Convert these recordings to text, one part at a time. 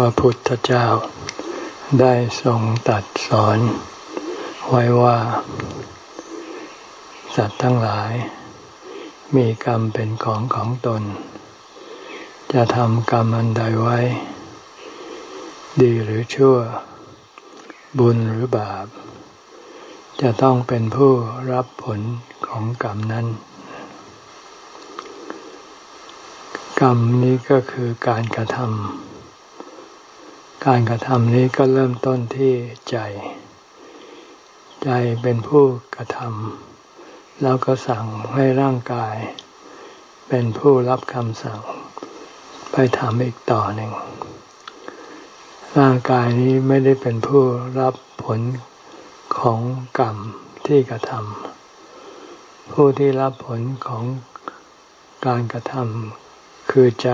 พระพุทธเจ้า ได้ทรงตัดสอน ไว้ว่า สัตว์ทั้งหลาย มีกรรมเป็นของของตน จะทำกรรมอันใดไว้ ดีหรือชั่ว บุญหรือบาป จะต้องเป็นผู้รับผลของกรรมนั้นกรรมนี้ก็คือการกระทำ การกระทำนี้ก็เริ่มต้นที่ใจ ใจเป็นผู้กระทำแล้วก็สั่งให้ร่างกาย เป็นผู้รับคำสั่ง ไปทำอีกต่อหนึ่ง ร่างกายนี้ไม่ได้เป็นผู้รับผลของกรรมที่กระทำผู้ที่รับผลของการกระทำคือใจ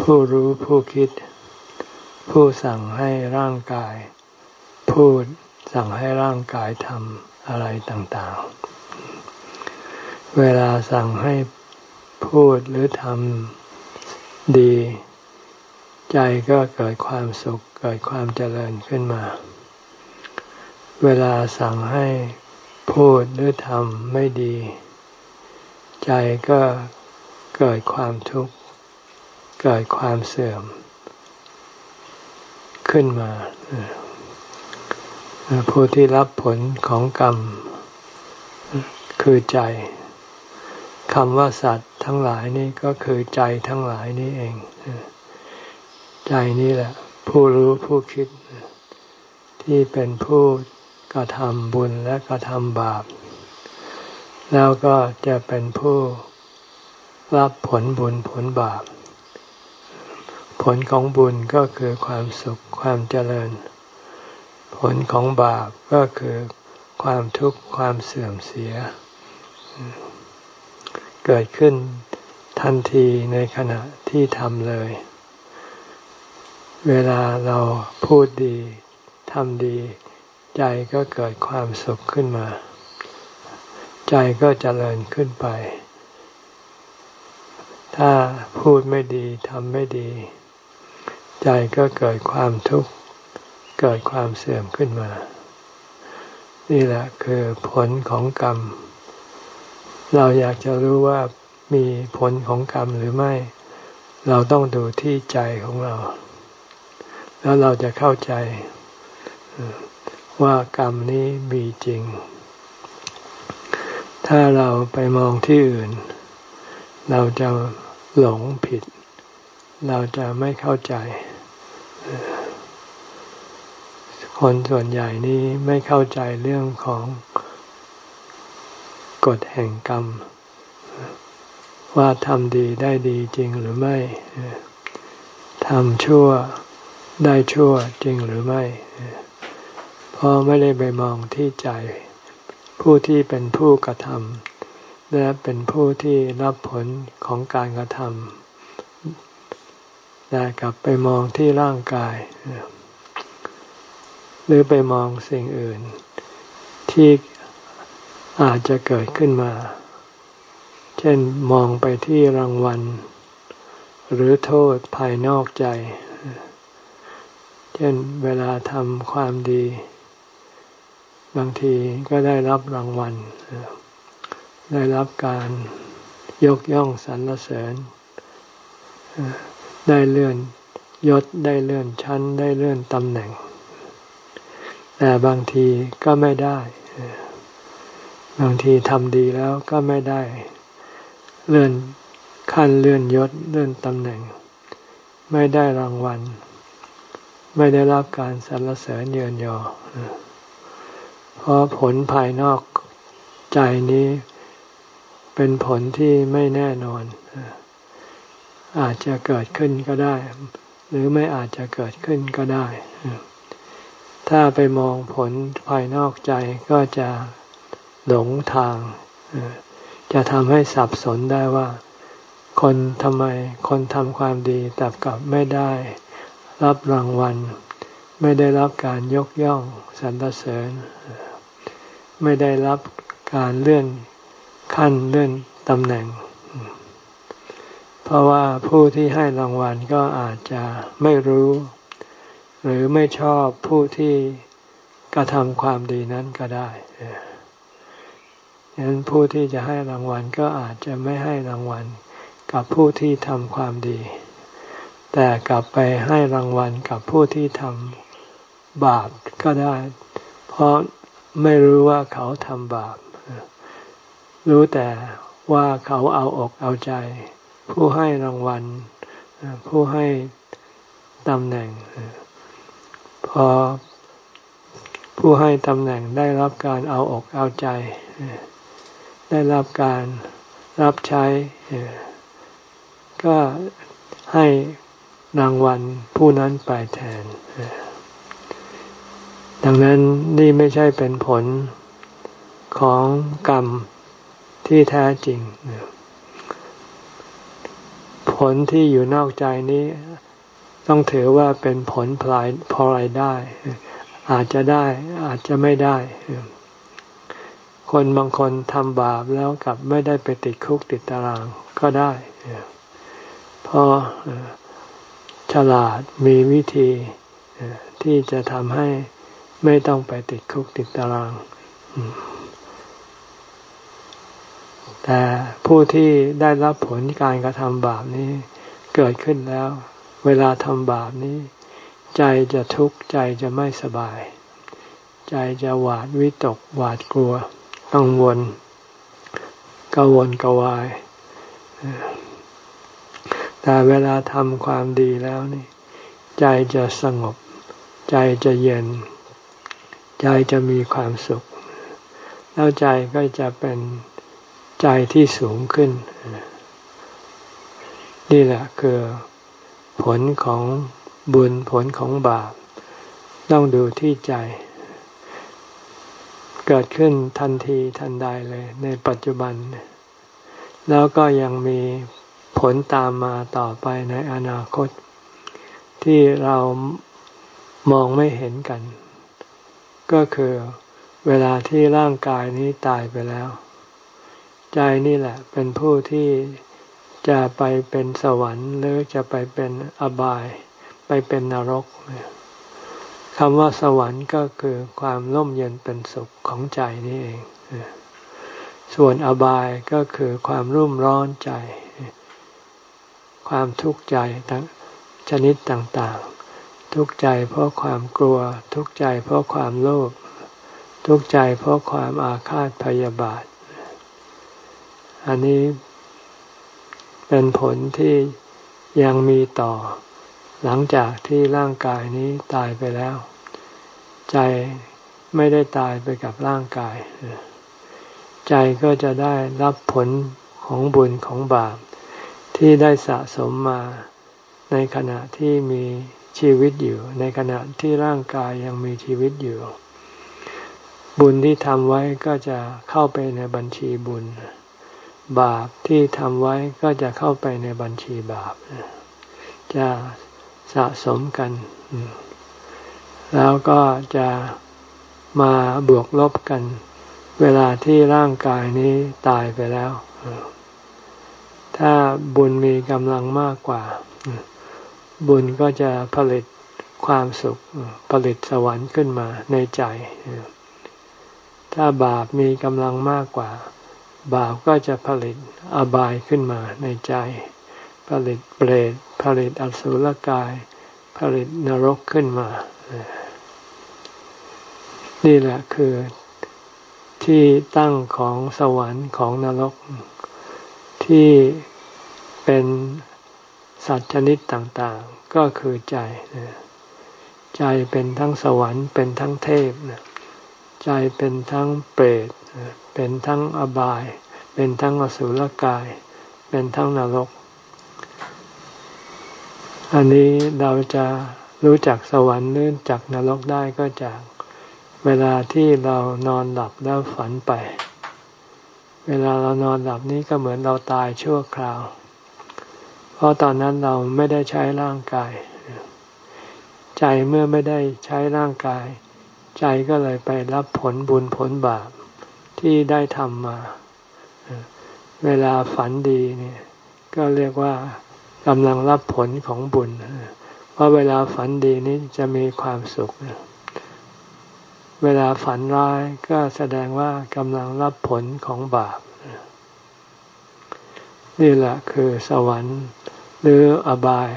ผู้รู้ผู้คิด ผู้สั่งให้ร่างกาย พูดสั่งให้ร่างกายทำอะไรต่างๆ เวลาสั่งให้พูดหรือทำดี ใจก็เกิดความสุขเกิดความเจริญขึ้นมา เวลาสั่งให้พูดหรือทำไม่ดี ใจก็เกิดความทุกข์เกิดความเสื่อม ขึ้นมา ผู้ที่รับผลของกรรม คือใจคำว่าสัตว์ทั้งหลายนี่ก็คือใจทั้งหลายนี่เอง ใจนี่แหละ ผู้รู้ผู้คิด ที่เป็นผู้กระทำบุญและกระทำบาป แล้วก็จะเป็นผู้รับผลบุญผลบาป ผลของบุญก็คือความสุขความเจริญ ผลของบาปก็คือความทุกข์ความเสื่อมเสีย เกิดขึ้นทันทีในขณะที่ทำเลย เวลาเราพูดดีทำดี ใจก็เกิดความสุขขึ้นมา ใจก็เจริญขึ้นไป ถ้าพูดไม่ดีทำไม่ดี ใจก็เกิดความทุกข์ เกิดความเสื่อมขึ้นมา นี่แหละคือผลของกรรม เราอยากจะรู้ว่ามีผลของกรรมหรือไม่ เราต้องดูที่ใจของเรา แล้วเราจะเข้าใจว่ากรรมนี้มีจริง ถ้าเราไปมองที่อื่น เราจะหลงผิด เราจะไม่เข้าใจ คนส่วนใหญ่นี้ไม่เข้าใจเรื่องของกฎแห่งกรรม ว่าทำดีได้ดีจริงหรือไม่ทำชั่วได้ชั่วจริงหรือไม่เพราะไม่ได้ไปมองที่ใจ ผู้ที่เป็นผู้กระทำและเป็นผู้ที่รับผลของการกระทำ แต่กลับไปมองที่ร่างกาย หรือไปมองสิ่งอื่น ที่อาจจะเกิดขึ้นมา เช่นมองไปที่รางวัล หรือโทษภายนอกใจ เช่นเวลาทำความดี บางทีก็ได้รับรางวัล ได้รับการยกย่องสรรเสริญ ได้เลื่อนยศได้เลื่อนชั้นได้เลื่อนตำแหน่ง แต่บางทีก็ไม่ได้ บางทีทำดีแล้วก็ไม่ได้ เลื่อนขั้นเลื่อนยศเลื่อนตำแหน่ง ไม่ได้รางวัล ไม่ได้รับการสรรเสริญเยินยอ เพราะผลภายนอกใจนี้เป็นผลที่ไม่แน่นอน อาจจะเกิดขึ้นก็ได้ หรือไม่อาจจะเกิดขึ้นก็ได้ ถ้าไปมองผลภายนอกใจก็จะหลงทาง จะทำให้สับสนได้ว่า คนทำไมคนทำความดีแต่กลับไม่ได้ รับรางวัล ไม่ได้รับการยกย่องสรรเสริญ ไม่ได้รับการเลื่อนขั้นเลื่อนตำแหน่ง ราะว่าผู้ที่ให้รางวัลก็อาจจะไม่รู้ หรือไม่ชอบผู้ที่กระทำความดีนั้นก็ได้ดังนั้นผู้ที่จะให้รางวัลก็อาจจะไม่ให้รางวัลกับผู้ที่ทำความดี แต่กลับไปให้รางวัลกับผู้ที่ทำบาปก็ได้ เพราะไม่รู้ว่าเขาทำบาป รู้แต่ว่าเขาเอาอกเอาใจ ผู้ให้รางวัล ผู้ให้ตำแหน่ง พอผู้ให้ตำแหน่งได้รับการเอาอกเอาใจ ได้รับการรับใช้ ก็ให้รางวัลผู้นั้นไปแทน ดังนั้นนี่ไม่ใช่เป็นผลของกรรมที่แท้จริงผ ลที่อยู่นอกใจนี้ ต้องถือว่าเป็นผลพลายพอรายได้ อาจจะได้อาจจะไม่ได้ คนบางคนทำบาปแล้วกลับไม่ได้ไปติดคุกติดตารางก็ได้ เพราะฉลาดมีวิธีที่จะทำให้ไม่ต้องไปติดคุกติดตาราง แต่ผู้ที่ได้รับผลการกระทำบาปนี้เกิดขึ้นแล้ว เวลาทำบาปนี้ ใจจะทุกข์ใจจะไม่สบาย ใจจะหวาดวิตกหวาดกลัว กังวลกังวลกวาย แต่เวลาทำความดีแล้วนี่ ใจจะสงบ ใจจะเย็น ใจจะมีความสุข แล้วใจก็จะเป็น ใจที่สูงขึ้น นี่แหละคือผลของบุญผลของบาป ต้องดูที่ใจ เกิดขึ้นทันทีทันใดเลย ในปัจจุบัน แล้วก็ยังมีผลตามมาต่อไปในอนาคต ที่เรามองไม่เห็นกัน ก็คือเวลาที่ร่างกายนี้ตายไปแล้ว ใจนี่แหละ เป็นผู้ที่จะไปเป็นสวรรค์หรือจะไปเป็นอบาย ไปเป็นนรกคำว่าสวรรค์ก็คือความร่มเย็นเป็นสุขของใจนี่เอง ส่วนอบายก็คือความรุ่มร้อนใจ ความทุกข์ใจทั้งชนิดต่างๆ ทุกข์ใจเพราะความกลัว ทุกข์ใจเพราะความโลภ ทุกข์ใจเพราะความอาฆาตพยาบาท อันนี้เป็นผลที่ยังมีต่อ หลังจากที่ร่างกายนี้ตายไปแล้ว ใจไม่ได้ตายไปกับร่างกาย ใจก็จะได้รับผลของบุญของบาป ที่ได้สะสมมาในขณะที่มีชีวิตอยู่ ในขณะที่ร่างกายยังมีชีวิตอยู่ บุญที่ทำไว้ก็จะเข้าไปในบัญชีบุญ บาปที่ทำไว้ก็จะเข้าไปในบัญชีบาป จะสะสมกัน แล้วก็จะมาบวกลบกัน เวลาที่ร่างกายนี้ตายไปแล้ว ถ้าบุญมีกำลังมากกว่า บุญก็จะผลิตความสุข ผลิตสวรรค์ขึ้นมาในใจ ถ้าบาปมีกำลังมากกว่า บาปก็จะผลิตอบายขึ้นมาในใจ ผลิตเปรตผลิตอสุรกาย ผลิตนรกขึ้นมา นี่แหละคือที่ตั้งของสวรรค์ของนรก ที่เป็นสัตว์ชนิดต่างๆ ก็คือใจ ใจเป็นทั้งสวรรค์เป็นทั้งเทพ ใจเป็นทั้งเปรต เป็นทั้งอบาย เป็นทั้งอสุรกาย เป็นทั้งนรก อันนี้เราจะรู้จักสวรรค์นื่นจากนรกได้ก็จากเวลาที่เรานอนหลับแล้วฝันไป เวลาเรานอนหลับนี้ก็เหมือนเราตายชั่วคราว เพราะตอนนั้นเราไม่ได้ใช้ร่างกาย ใจเมื่อไม่ได้ใช้ร่างกาย ใจก็เลยไปรับผลบุญผลบาป ที่ได้ทำมา เวลาฝันดีเนี่ยก็เรียกว่ากำลังรับผลของบุญ เพราะเวลาฝันดีนี้จะมีความสุข เวลาฝันร้ายก็แสดงว่ากำลังรับผลของบาป นี่แหละคือสวรรค์หรืออบาย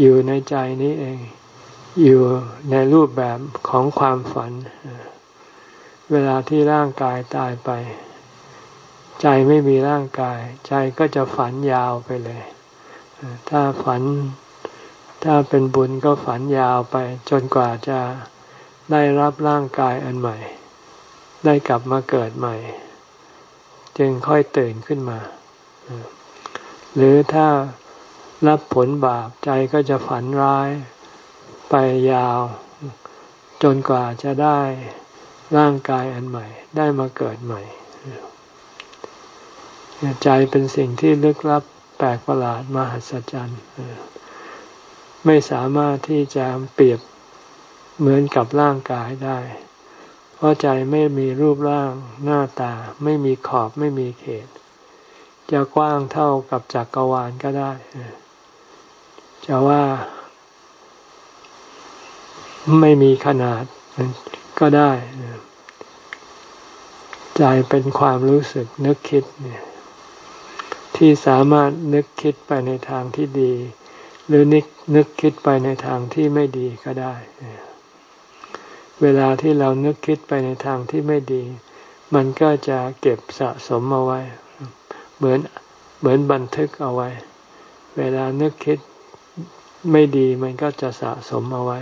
อยู่ในใจนี้เอง อยู่ในรูปแบบของความฝันเเวลาที่ร่างกายตายไป ใจไม่มีร่างกาย ใจก็จะฝันยาวไปเลย ถ้าฝัน ถ้าเป็นบุญก็ฝันยาวไป จนกว่าจะได้รับร่างกายอันใหม่ ได้กลับมาเกิดใหม่ จึงค่อยตื่นขึ้นมา หรือถ้ารับผลบาปใจก็จะฝันร้ายไปยาว จนกว่าจะได้ ร่างกายอันใหม่ ได้มาเกิดใหม่ใจเป็นสิ่งที่ลึกลับแปลกประหลาดมหัศจรรย์ไม่สามารถที่จะเปรียบเหมือนกับร่างกายได้ เพราะใจไม่มีรูปร่างหน้าตา ไม่มีขอบไม่มีเขต จะกว้างเท่ากับจักรวาลก็ได้ จะว่า ไม่มีขนาดก็ได้ ใจเป็นความรู้สึกนึกคิดเนี่ยที่สามารถนึกคิดไปในทางที่ดี หรือนึกนึกคิดไปในทางที่ไม่ดีก็ได้ เวลาที่เรานึกคิดไปในทางที่ไม่ดี มันก็จะเก็บสะสมเอาไว้ เหมือนเหมือนบันทึกเอาไว้ เวลานึกคิดไม่ดีมันก็จะสะสมเอาไว้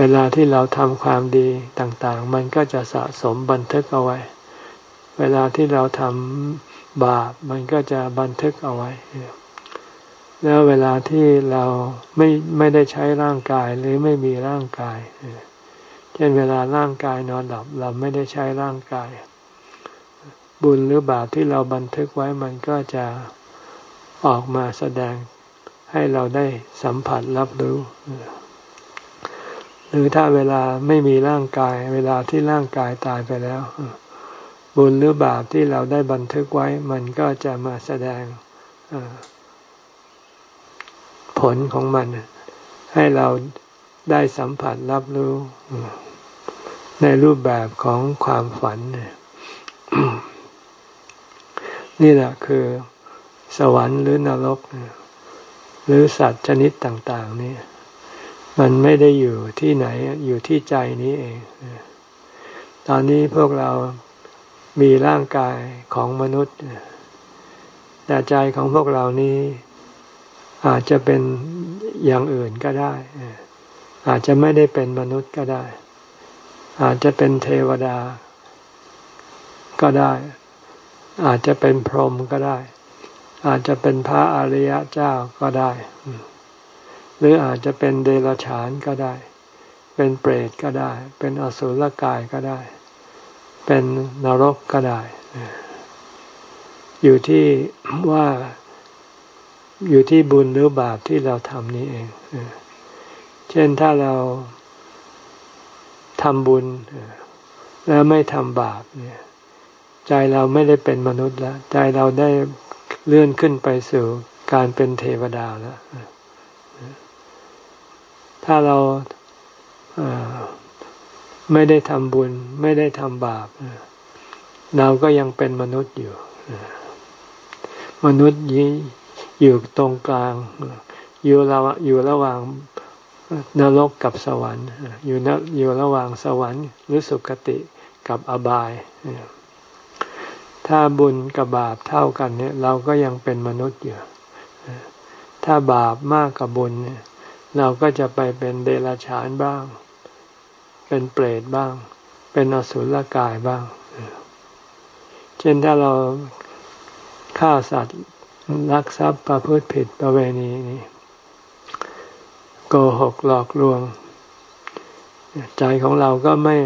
เวลาที่เราทำความดีต่างๆ มันก็จะสะสมบันทึกเอาไว้ เวลาที่เราทำบาปมันก็จะบันทึกเอาไว้ แล้วเวลาที่เราไม่ไม่ได้ใช้ร่างกายหรือไม่มีร่างกาย เช่นเวลาร่างกายนอนหลับเราไม่ได้ใช้ร่างกาย บุญหรือบาปที่เราบันทึกไว้มันก็จะออกมาแสดงให้เราได้สัมผัสรับรู้ หรือถ้าเวลาไม่มีร่างกาย เวลาที่ร่างกายตายไปแล้ว บุญหรือบาปที่เราได้บันทึกไว้ มันก็จะมาแสดงผลของมัน ให้เราได้สัมผัสรับรู้ในรูปแบบของความฝัน นี่แหละคือสวรรค์หรือนรก หรือสัตว์ชนิดต่าง ๆ นี่ มันไม่ได้อยู่ที่ไหนอยู่ที่ใจนี้เอง ตอนนี้พวกเรามีร่างกายของมนุษย์ แต่ใจของพวกเรานี้อาจจะเป็นอย่างอื่นก็ได้ อาจจะไม่ได้เป็นมนุษย์ก็ได้ อาจจะเป็นเทวดา ก็ได้ อาจจะเป็นพรหมก็ได้ อาจจะเป็นพระอริยเจ้าก็ได้ หรืออาจจะเป็นเดรัจฉานก็ได้ เป็นเปรตก็ได้ เป็นอสุรกายก็ได้ เป็นนรกก็ได้ อยู่ที่ว่าอยู่ที่บุญหรือบาปที่เราทำนี้เอง เช่นถ้าเราทำบุญแล้วไม่ทำบาปเนี่ย ใจเราไม่ได้เป็นมนุษย์แล้ว ใจเราได้เลื่อนขึ้นไปสู่การเป็นเทวดาแล้ว ถ้าเราไม่ได้ทำบุญ ไม่ได้ทำบาป เราก็ยังเป็นมนุษย์อยู่ มนุษย์ยีอยู่ตรงกลาง อยู่ระอยู่ระหว่างนรกกับสวรรค์อยู่นอยู่ระหว่างสวรรค์ หรือสุคติกับอบาย ถ้าบุญกับบาปเท่ากันเนี่ย เราก็ยังเป็นมนุษย์อยู่ ถ้าบาปมากกว่าบุญเนี่ย เราก็จะไปเป็นเดรัจฉานบ้าง เป็นเปรตบ้าง เป็นอสุรกายบ้าง เช่นถ้าเราฆ่าสัตว์ลักทรัพย์ประพฤติผิดประเวณีนี้โกหกหลอกลวง ใจของเราก็ไม่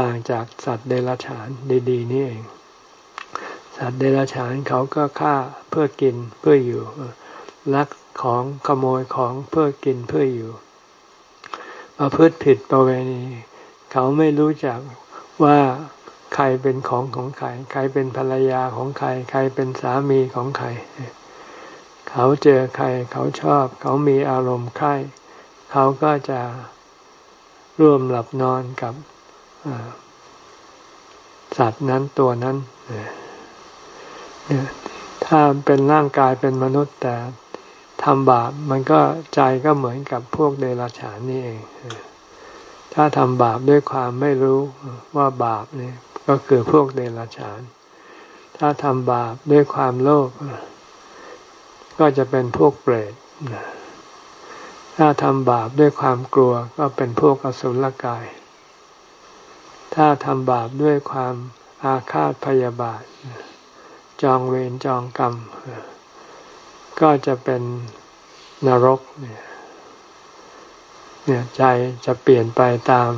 ต่างจากสัตว์เดรัจฉานดี ๆ นี่เอง สัตว์เดรัจฉานเขาก็ฆ่าเพื่อกินเพื่ออยู่ลัก ของขโมยของเพื่อกินเพื่ออยู่ ประพฤติผิดประเวณี เขาไม่รู้จักว่าใครเป็นของของใคร ใครเป็นภรรยาของใคร ใครเป็นสามีของใคร เขาเจอใครเขาชอบ เขามีอารมณ์ใครเขาก็จะร่วมหลับนอนกับสัตว์นั้นตัวนั้นถ้าเป็นร่างกายเป็นมนุษย์แต่ ทำบาปมันก็ใจก็เหมือนกับพวกเดรัจฉานนี่เอง ถ้าทำบาปด้วยความไม่รู้ว่าบาปนี่ก็คือพวกเดรัจฉาน ถ้าทำบาปด้วยความโลภก็จะเป็นพวกเปรตถ้าทำบาปด้วยความกลัวก็เป็นพวกอสุรกาย ถ้าทำบาปด้วยความอาฆาตพยาบาท จองเวรจองกรรม ก็จะเป็นนรกเนี่ยเนี่ยใจจะเปลี่ยนไปตาม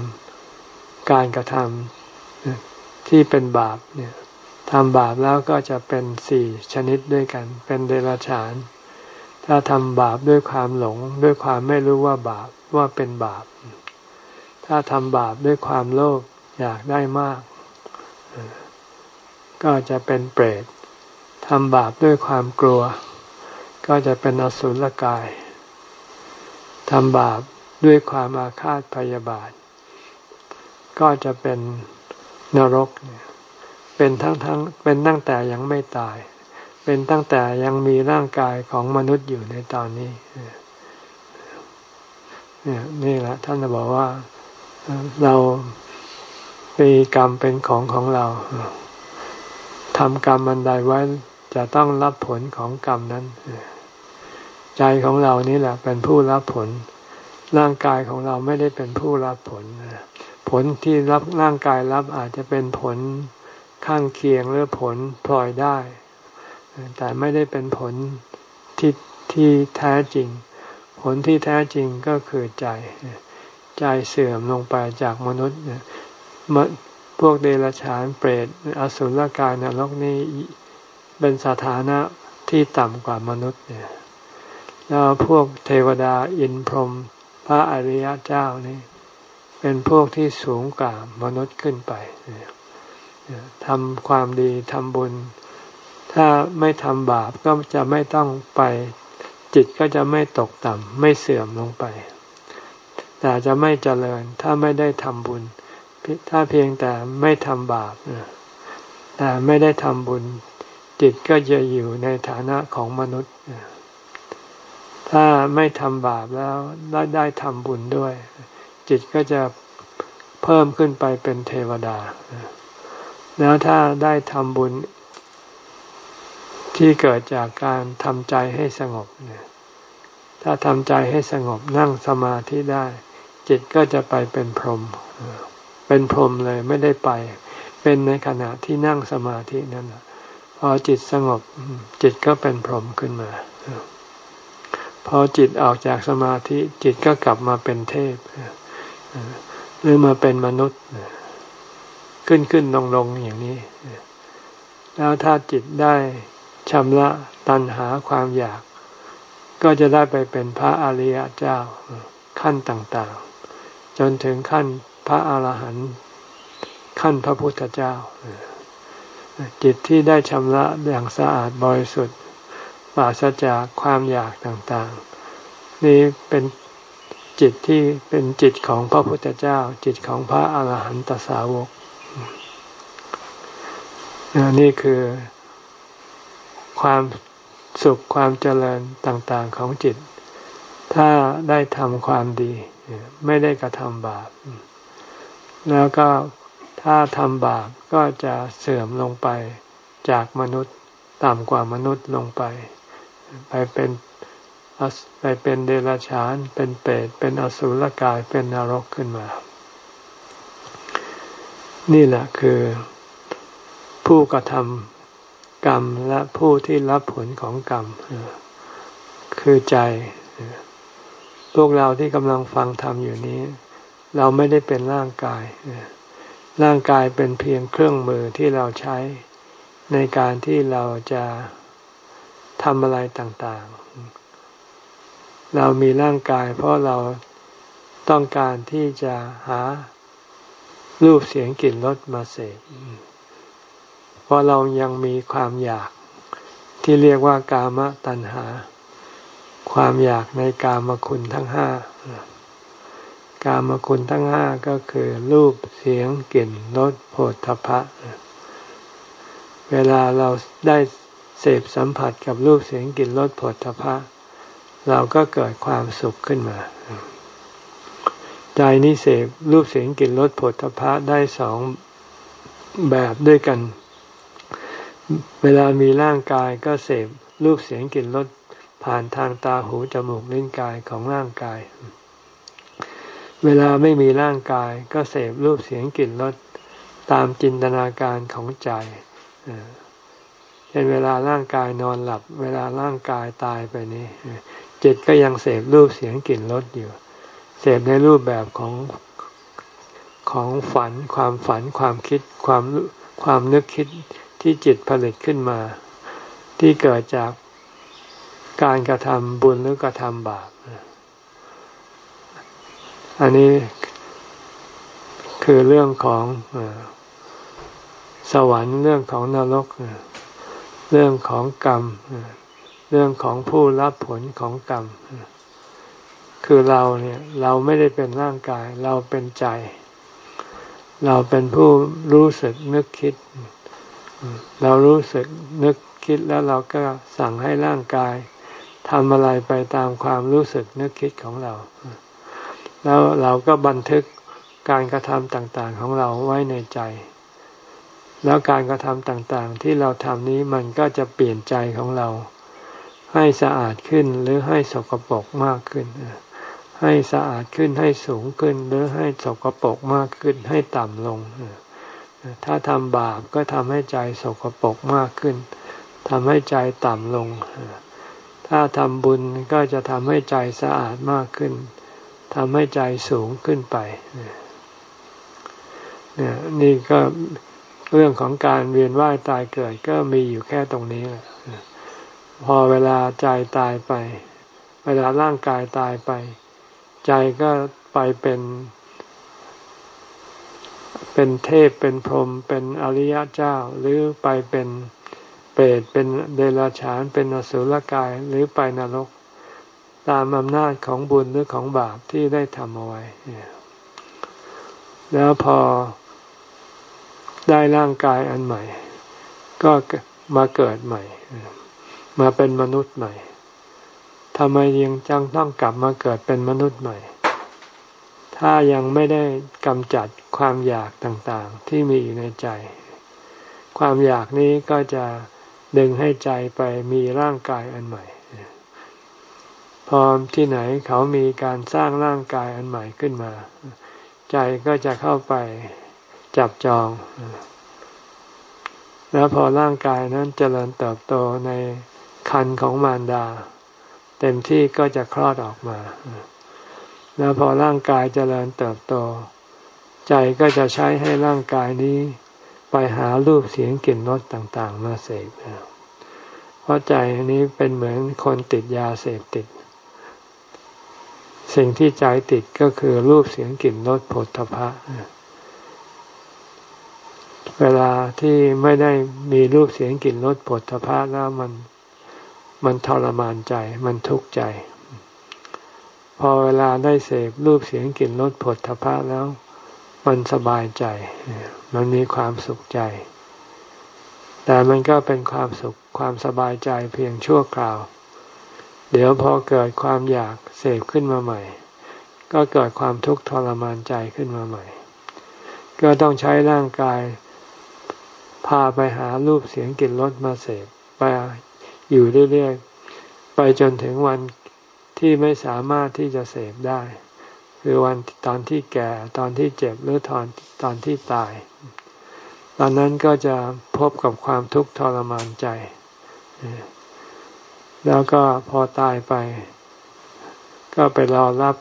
การกระทำที่เป็นบาปเนี่ยทำบาปแล้วก็จะเป็นสี่ชนิดด้วยกัน เป็นเดรัจฉาน ถ้าทำบาปด้วยความหลง ด้วยความไม่รู้ว่าบาปว่าเป็นบาป ถ้าทำบาปด้วยความโลภอยากได้มาก ก็จะเป็นเปรตทำบาปด้วยความกลัว ก็จะเป็นอสุรกายทำบาปด้วยความอาฆาตพยาบาท ก็จะเป็นนรกเป็นทั้งทั้งเป็นตั้งแต่ยังไม่ตาย เป็นตั้งแต่ยังมีร่างกายของมนุษย์อยู่ในตอนนี้เนี่ยนี่แหละท่านจะบอกว่าเรามีกรรมเป็นของของเราทำกรรมอันใดไว้ จะต้องรับผลของกรรมนั้น ใจของเรานี่แหละเป็นผู้รับผล ร่างกายของเราไม่ได้เป็นผู้รับผล ผลที่รับร่างกายรับอาจจะเป็นผลข้างเคียงหรือผลพลอยได้ แต่ไม่ได้เป็นผลที่ที่แท้จริง ผลที่แท้จริงก็คือใจ ใจเสื่อมลงไปจากมนุษย์พวกเดรัจฉานเปรตอสุรกายนรกนี้ เป็นสถานะที่ต่ำกว่ามนุษย์เนี่ยแล้วพวกเทวดาอินพรหมพระอริยเจ้านี่ เป็นพวกที่สูงกว่ามนุษย์ขึ้นไปทำความดีทำบุญ ถ้าไม่ทำบาปก็จะไม่ต้องไป จิตก็จะไม่ตกต่ำไม่เสื่อมลงไป แต่จะไม่เจริญถ้าไม่ได้ทำบุญ ถ้าเพียงแต่ไม่ทำบาปแต่ไม่ได้ทำบุญ จิตก็จะอยู่ในฐานะของมนุษย์ ถ้าไม่ทำบาปแล้วได้ได้ทำบุญด้วย จิตก็จะเพิ่มขึ้นไปเป็นเทวดา แล้วถ้าได้ทำบุญที่เกิดจากการทำใจให้สงบเนี่ยถ้าทำใจให้สงบนั่งสมาธิได้ จิตก็จะไปเป็นพรหมเป็นพรหมเลยไม่ได้ไป เป็นในขณะที่นั่งสมาธินั่นแหละ อจิตสงบจิตก็เป็นพรหมขึ้นมา พอจิตออกจากสมาธิจิตก็กลับมาเป็นเทพหรือมาเป็นมนุษย์ ขึ้นขึ้นลงลงอย่างนี้ แล้วถ้าจิตได้ชำระตัณหาความอยาก ก็จะได้ไปเป็นพระอริยเจ้าขั้นต่างๆ จนถึงขั้นพระอาหารหันต์ขั้นพระพุทธเจ้า จิตที่ได้ชำระอย่างสะอาดบริสุทธิ์ปราศจากความอยากต่างๆ นี่เป็นจิตที่เป็นจิตของพระพุทธเจ้า จิตของพระอาหารหันตสาวก นี่คือความสุขความเจริญต่างๆของจิต ถ้าได้ทำความดี ไม่ได้กระทำบาป แล้วก็ ถ้าทำบาปก็จะเสื่อมลงไปจากมนุษย์ต่ำกว่ามนุษย์ลงไป ไปเป็นไปเป็นเดรัจฉาน เป็นเปรตเป็นอสุรกายเป็นนรกขึ้นมา นี่แหละคือผู้กระทำกรรมและผู้ที่รับผลของกรรม คือใจ พวกเราที่กำลังฟังธรรมอยู่นี้ เราไม่ได้เป็นร่างกาย ร่างกายเป็นเพียงเครื่องมือที่เราใช้ในการที่เราจะทำอะไรต่างๆ เรามีร่างกายเพราะเราต้องการที่จะหารูปเสียงกลิ่นรสมาเสพเพราะเรายังมีความอยากที่เรียกว่ากามตัณหา ความอยากในกามคุณทั้งห้า กามคุณทั้งห้าก็คือ รูปเสียงกลิ่นรสโผฏฐพะ เวลาเราได้เสพสัมผัสกับรูปเสียงกลิ่นรสผฏฐพะ เราก็เกิดความสุขขึ้นมาใจนี้เสพรูปเสียงกลิ่นรสผฏฐพะได้สองแบบด้วยกัน เวลามีร่างกายก็เสพรูปเสียงกลิ่นรสผ่านทางตาหูจมูกลิ้นกายของร่างกาย เวลาไม่มีร่างกายก็เสพรูปเสียงกลิ่นรสตามจินตนาการของใจเช่นเวลาร่างกายนอนหลับ เวลาร่างกายตายไปนี้จิตก็ยังเสพรูปเสียงกลิ่นรสอยู่ เสพในรูปแบบของของฝัน ความฝันความคิดความความนึกคิดที่จิตผลิตขึ้นมา ที่เกิดจากการกระทำบุญหรือกระทำบาป อันนี้คือเรื่องของสวรรค์เรื่องของนรก เรื่องของกรรม เรื่องของผู้รับผลของกรรม คือเราเนี่ยเราไม่ได้เป็นร่างกาย เราเป็นใจ เราเป็นผู้รู้สึกนึกคิด เรารู้สึกนึกคิดแล้วเราก็สั่งให้ร่างกายทำอะไรไปตามความรู้สึกนึกคิดของเรา แล้วเราก็บันทึกการกระทำต่างๆของเราไว้ในใจ แล้วการกระทำต่างๆ ที่เราทำนี้มันก็จะเปลี่ยนใจของเรา ให้สะอาดขึ้นหรือให้สกปรกมากขึ้น ให้สะอาดขึ้นให้สูงขึ้น หรือให้สกปรกมากขึ้น ให้ต่ำลง ถ้าทำบาปก็ทำให้ใจสกปรกมากขึ้นทำให้ใจต่ำลง ถ้าทำบุญก็จะทำให้ใจสะอาดมากขึ้น ทำให้ใจสูงขึ้นไปเนี่ยนี่ก็เรื่องของการเวียนว่ายตายเกิดก็มีอยู่แค่ตรงนี้แหละพอเวลาใจตายไป เวลาร่างกายตายไป ใจก็ไปเป็น เป็นเทพเป็นพรหมเป็นอริยเจ้า หรือไปเป็นเปรตเป็นเดรัจฉานเป็นอสุรกายหรือไปนรก ตามอำนาจของบุญหรือของบาปที่ได้ทำเอาไว้ แล้วพอได้ร่างกายอันใหม่ ก็มาเกิดใหม่ มาเป็นมนุษย์ใหม่ทำไมยังจังต้องกลับมาเกิดเป็นมนุษย์ใหม่ ถ้ายังไม่ได้กำจัดความอยากต่างๆ ที่มีอยู่ในใจ ความอยากนี้ก็จะดึงให้ใจไปมีร่างกายอันใหม่ พอที่ไหนเขามีการสร้างร่างกายอันใหม่ขึ้นมา ใจก็จะเข้าไปจับจอง แล้วพอร่างกายนั้นเจริญเติบโตในคันของมารดา เต็มที่ก็จะคลอดออกมา แล้วพอร่างกายเจริญเติบโต ใจก็จะใช้ให้ร่างกายนี้ไปหารูปเสียงกลิ่นรสต่าง ๆ มาเสพเพราะใจนี้เป็นเหมือนคนติดยาเสพติด สิ่งที่ใจติดก็คือรูปเสียงกลิ่นรสผลทพะเวลาที่ไม่ได้มีรูปเสียงกลิ่นรสผลทพะแล้วมันมันทรมานใจ มันทุกข์ใจ พอเวลาได้เสพรูปเสียงกลิ่นรสผลทพะแล้ว มันสบายใจ มันมีความสุขใจ แต่มันก็เป็นความสุขความสบายใจเพียงชั่วคราว เดี๋ยวพอเกิดความอยากเสพขึ้นมาใหม่ ก็เกิดความทุกข์ทรมานใจขึ้นมาใหม่ ก็ต้องใช้ร่างกาย พาไปหารูปเสียงกลิ่นรสมาเสพไปอยู่เรื่อยๆไปจนถึงวันที่ไม่สามารถที่จะเสพได้ คือวันตอนที่แก่ตอนที่เจ็บหรือตอนตอนที่ตาย ตอนนั้นก็จะพบกับความทุกข์ทรมานใจ แล้วก็พอตายไป ก็ไปรอรับ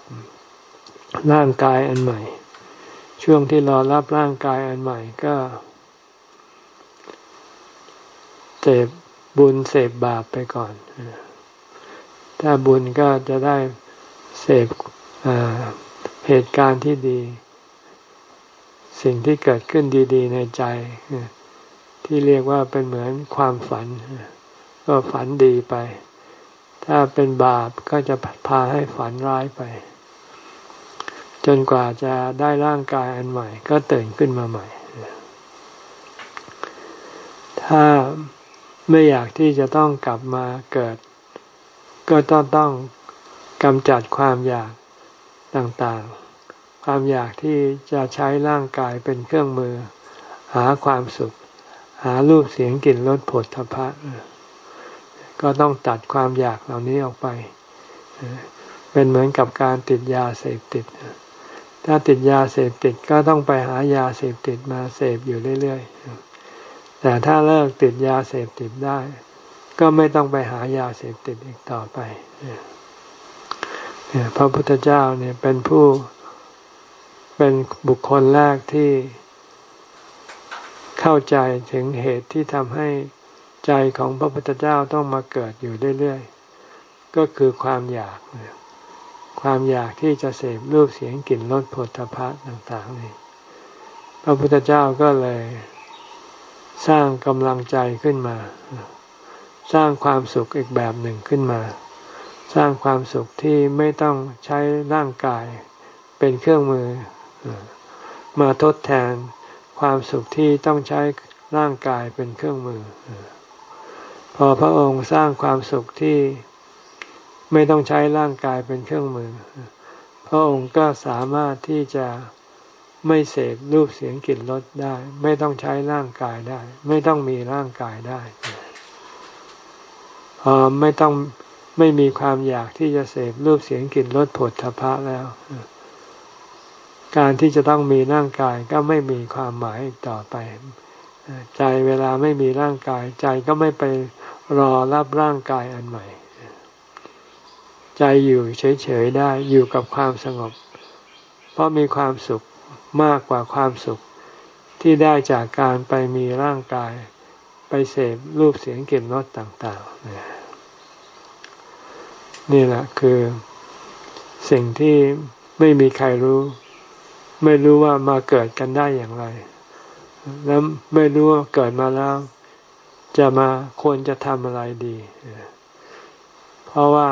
ร่างกายอันใหม่ ช่วงที่รอรับร่างกายอันใหม่ก็เสพบุญเสพบาปไปก่อน ถ้าบุญก็จะได้เสพเหตุการณ์ที่ดี สิ่งที่เกิดขึ้นดีๆในใจ ที่เรียกว่าเป็นเหมือนความฝัน ก็ฝันดีไป ถ้าเป็นบาปก็จะพาให้ฝันร้ายไป จนกว่าจะได้ร่างกายอันใหม่ ก็ตื่นขึ้นมาใหม่ ถ้าไม่อยากที่จะต้องกลับมาเกิด ก็ต้องต้องกำจัดความอยากต่างๆ ความอยากที่จะใช้ร่างกายเป็นเครื่องมือ หาความสุข หารูปเสียงกลิ่นรสผลทพะ ก็ต้องตัดความอยากเหล่านี้ออกไป เป็นเหมือนกับการติดยาเสพติด ถ้าติดยาเสพติดก็ต้องไปหายาเสพติดมาเสพอยู่เรื่อยๆ แต่ถ้าเลิกติดยาเสพติดได้ ก็ไม่ต้องไปหายาเสพติดอีกต่อไป พระพุทธเจ้าเนี่ยเป็นผู้เป็นบุคคลแรกที่เข้าใจถึงเหตุที่ทำให้ ใจของพระพุทธเจ้าต้องมาเกิดอยู่เรื่อยๆ ก็คือความอยาก ความอยากที่จะเสพรูปเสียงกลิ่นรสผลทพะต่างๆนี่ พระพุทธเจ้าก็เลยสร้างกำลังใจขึ้นมา สร้างความสุขอีกแบบหนึ่งขึ้นมา สร้างความสุขที่ไม่ต้องใช้ร่างกายเป็นเครื่องมือ มาทดแทนความสุขที่ต้องใช้ร่างกายเป็นเครื่องมือ พอพระองค์สร้างความสุขที่ไม่ต้องใช้ร่างกายเป็นเครื่องมือ พระองค์ก็สามารถที่จะไม่เสพรูปเสียงกลิ่นรสได้ ไม่ต้องใช้ร่างกายได้ ไม่ต้องมีร่างกายได้พอไม่ต้องไม่มีความอยากที่จะเสพรูปเสียงกลิ่นรสผลทพะแล้ว การที่จะต้องมีร่างกายก็ไม่มีความหมายอีกต่อไป ใจเวลาไม่มีร่างกาย ใจก็ไม่ไปรอรับร่างกายอันใหม่ ใจอยู่เฉยๆได้อยู่กับความสงบ เพราะมีความสุขมากกว่าความสุขที่ได้จากการไปมีร่างกาย ไปเสพรูปเสียงกลิ่นรสต่างๆ นี่แหละคือสิ่งที่ไม่มีใครรู้ ไม่รู้ว่ามาเกิดกันได้อย่างไร แล้วไม่รู้ว่าเกิดมาแล้ว จะมาควรจะทำอะไรดี เพราะว่า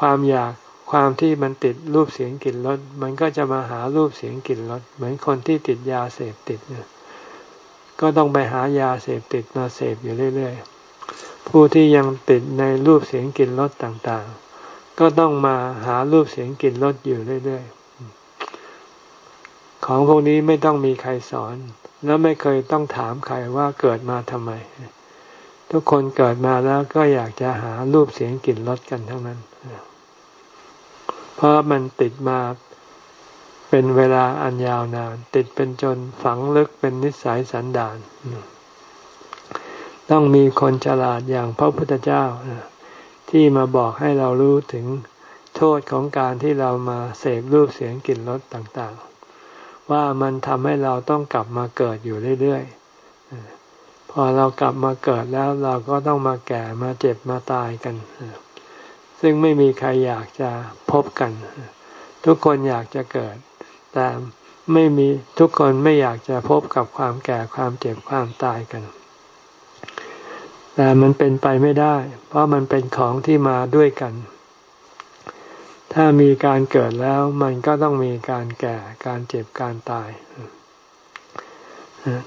ความอยากความที่มันติดรูปเสียงกลิ่นรสมันก็จะมาหารูปเสียงกลิ่นรสเหมือนคนที่ติดยาเสพติดเนี่ยก็ต้องไปหายาเสพติดมาเสพอยู่เรื่อยๆ ผู้ที่ยังติดในรูปเสียงกลิ่นรสต่างๆ ก็ต้องมาหารูปเสียงกลิ่นรสอยู่เรื่อยๆ ของพวกนี้ไม่ต้องมีใครสอน แล้วไม่เคยต้องถามใครว่าเกิดมาทำไม ทุกคนเกิดมาแล้วก็อยากจะหารูปเสียงกลิ่นรสกันทั้งนั้น เพราะมันติดมาเป็นเวลาอันยาวนาน ติดเป็นจนฝังลึกเป็นนิสัยสันดาน ต้องมีคนฉลาดอย่างพระพุทธเจ้าที่มาบอกให้เรารู้ถึงโทษของการที่เรามาเสพรูปเสียงกลิ่นรสต่างๆ ว่ามันทำให้เราต้องกลับมาเกิดอยู่เรื่อยๆ พอเรากลับมาเกิดแล้วเราก็ต้องมาแก่มาเจ็บมาตายกัน ซึ่งไม่มีใครอยากจะพบกัน ทุกคนอยากจะเกิด แต่ไม่มีทุกคนไม่อยากจะพบกับความแก่ความเจ็บความตายกัน แต่มันเป็นไปไม่ได้ เพราะมันเป็นของที่มาด้วยกัน ถ้ามีการเกิดแล้วมันก็ต้องมีการแก่การเจ็บการตาย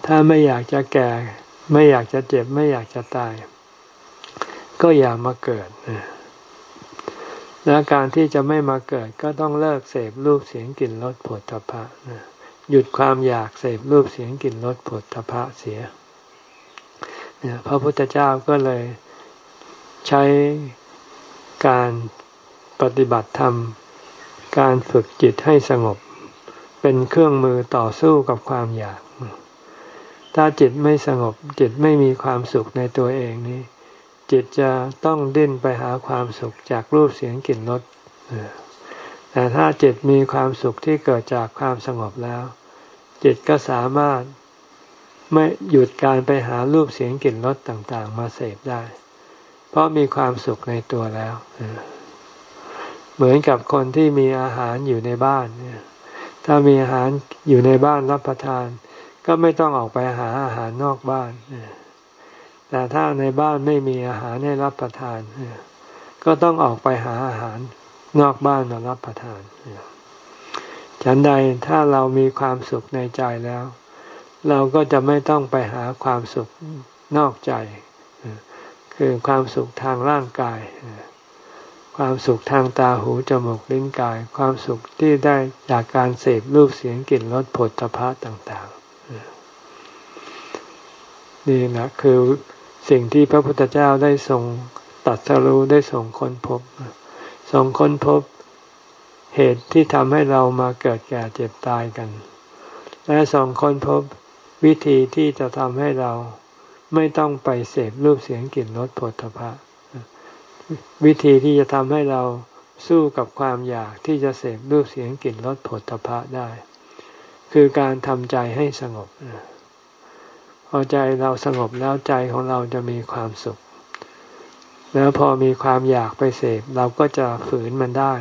ถ้าไม่อยากจะแก่ ไม่อยากจะเจ็บไม่อยากจะตาย ก็อย่ามาเกิดและการที่จะไม่มาเกิดก็ต้องเลิกเสพรูปเสียงกลิ่นรสผลทพะหยุดความอยากเสพรูปเสียงกลิ่นรสผลทพะเสียพระพุทธเจ้าก็เลยใช้การ ปฏิบัติธรรม การฝึกจิตให้สงบ เป็นเครื่องมือต่อสู้กับความอยาก ถ้าจิตไม่สงบจิตไม่มีความสุขในตัวเองนี้ จิตจะต้องดิ้นไปหาความสุขจากรูปเสียงกลิ่นรสแต่ถ้าจิตมีความสุขที่เกิดจากความสงบแล้ว จิตก็สามารถไม่หยุดการไปหารูปเสียงกลิ่นรสต่างๆ มาเสพได้ เพราะมีความสุขในตัวแล้ว เหมือนกับคนที่มีอาหารอยู่ในบ้านเนี่ยถ้ามีอาหารอยู่ในบ้านรับประทาน ก็ไม่ต้องออกไปหาอาหารนอกบ้าน แต่ถ้าในบ้านไม่มีอาหารให้รับประทาน ก็ต้องออกไปหาอาหารนอกบ้านมารับประทานฉันใดถ้าเรามีความสุขในใจแล้ว เราก็จะไม่ต้องไปหาความสุขนอกใจ คือความสุขทางร่างกาย ความสุขทางตาหูจมูกลิ้นกาย ความสุขที่ได้จากการเสพรูปเสียงกลิ่นรสผลตภะต่างๆ นี่นะคือสิ่งที่พระพุทธเจ้าได้ทรงตัดสรู้ได้ส่งค้นพบส่งค้นพบเหตุที่ทำให้เรามาเกิดแก่เจ็บตายกัน และส่งค้นพบวิธีที่จะทำให้เราไม่ต้องไปเสพรูปเสียงกลิ่นรสผลพระ วิธีที่จะทำให้เราสู้กับความอยากที่จะเสพรูปเสียงกลิ่นรสผลพระได้ คือการทำใจให้สงบพอใจเราสงบแล้วใจของเราจะมีความสุข แล้วพอมีความอยากไปเสพเราก็จะฝืนมันได้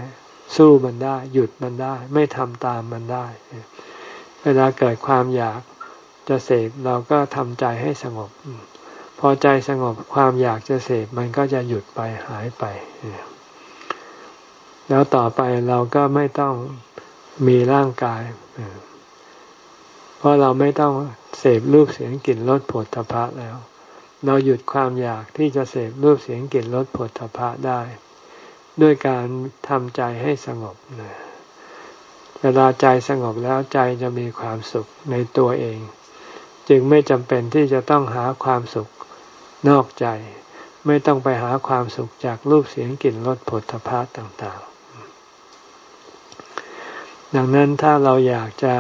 สู้มันได้ หยุดมันได้ ไม่ทำตามมันได้ เวลาเกิดความอยากจะเสพเราก็ทำใจให้สงบ พอใจสงบความอยากจะเสพมันก็จะหยุดไปหายไป แล้วต่อไปเราก็ไม่ต้องมีร่างกาย เพราะเราไม่ต้องเสพรูปเสียงกลิ่นรสผลตภะแล้ว เราหยุดความอยากที่จะเสพรูปเสียงกลิ่นรสผลทพะได้ ด้วยการทำใจให้สงบเวลาใจสงบแล้วใจจะมีความสุขในตัวเอง จึงไม่จำเป็นที่จะต้องหาความสุข นอกใจ ไม่ต้องไปหาความสุขจากรูปเสียงกลิ่นรสผลทพะต่างๆ ดังนั้นถ้าเราอยากจะ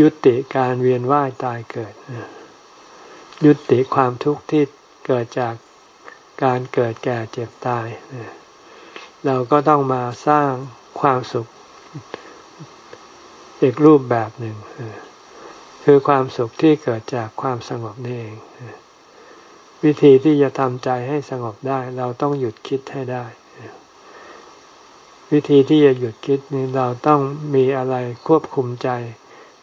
ยุติการเวียนว่ายตายเกิด ยุติความทุกข์ที่เกิดจากการเกิดแก่เจ็บตาย เราก็ต้องมาสร้างความสุขอีกรูปแบบหนึ่ง คือความสุขที่เกิดจากความสงบนี่เอง วิธีที่จะทำใจให้สงบได้ เราต้องหยุดคิดให้ได้ วิธีที่จะหยุดคิดนี้เราต้องมีอะไรควบคุมใจ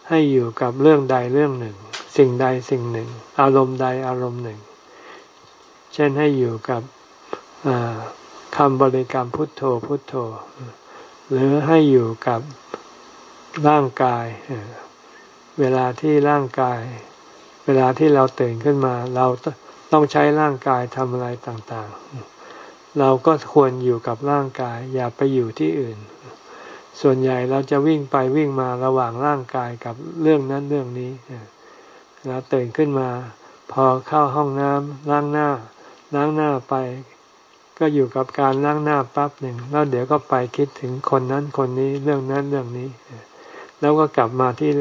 ให้อยู่กับเรื่องใดเรื่องหนึ่ง สิ่งใดสิ่งหนึ่ง อารมณ์ใดอารมณ์หนึ่ง เช่นให้อยู่กับคำบริกรรมพุทโธพุทโธ หรือให้อยู่กับร่างกาย เวลาที่ร่างกาย เวลาที่เราตื่นขึ้นมา เราต้องใช้ร่างกายทำอะไรต่างๆ เราก็ควรอยู่กับร่างกาย อย่าไปอยู่ที่อื่น ส่วนใหญ่เราจะวิ่งไปวิ่งมาระหว่างร่างกายกับเรื่องนั้นเรื่องนี้แล้วตื่นขึ้นมา พอเข้าห้องน้ำล้างหน้า ล้างหน้าไป ก็อยู่กับการล้างหน้าปั๊บหนึ่งแล้วเดี๋ยวก็ไปคิดถึงคนนั้นคนนี้เรื่องนั้นเรื่องนี้ แล้วก็กลับมาที่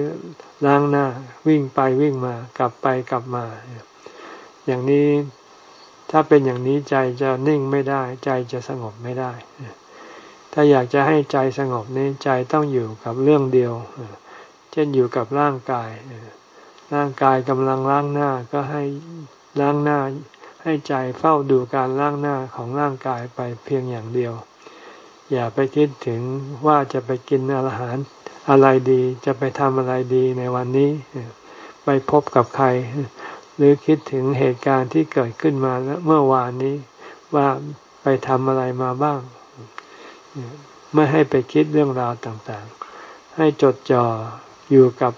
ล้างหน้า วิ่งไปวิ่งมา กลับไปกลับมา อย่างนี้ถ้าเป็นอย่างนี้ใจจะนิ่งไม่ได้ ใจจะสงบไม่ได้ ถ้าอยากจะให้ใจสงบนี้ใจต้องอยู่กับเรื่องเดียว เช่นอยู่กับร่างกาย ร่างกายกำลังล้างหน้าก็ให้ล้างหน้า ให้ใจเฝ้าดูการล้างหน้าของร่างกายไปเพียงอย่างเดียว อย่าไปคิดถึงว่าจะไปกินอาหาร อะไรดีจะไปทำอะไรดีในวันนี้ ไปพบกับใคร หรือคิดถึงเหตุการณ์ที่เกิดขึ้นมาเมื่อวานนี้ว่าไปทำอะไรมาบ้าง ไม่ให้ไปคิดเรื่องราวต่างๆ ให้จดจ่ออยู่กับ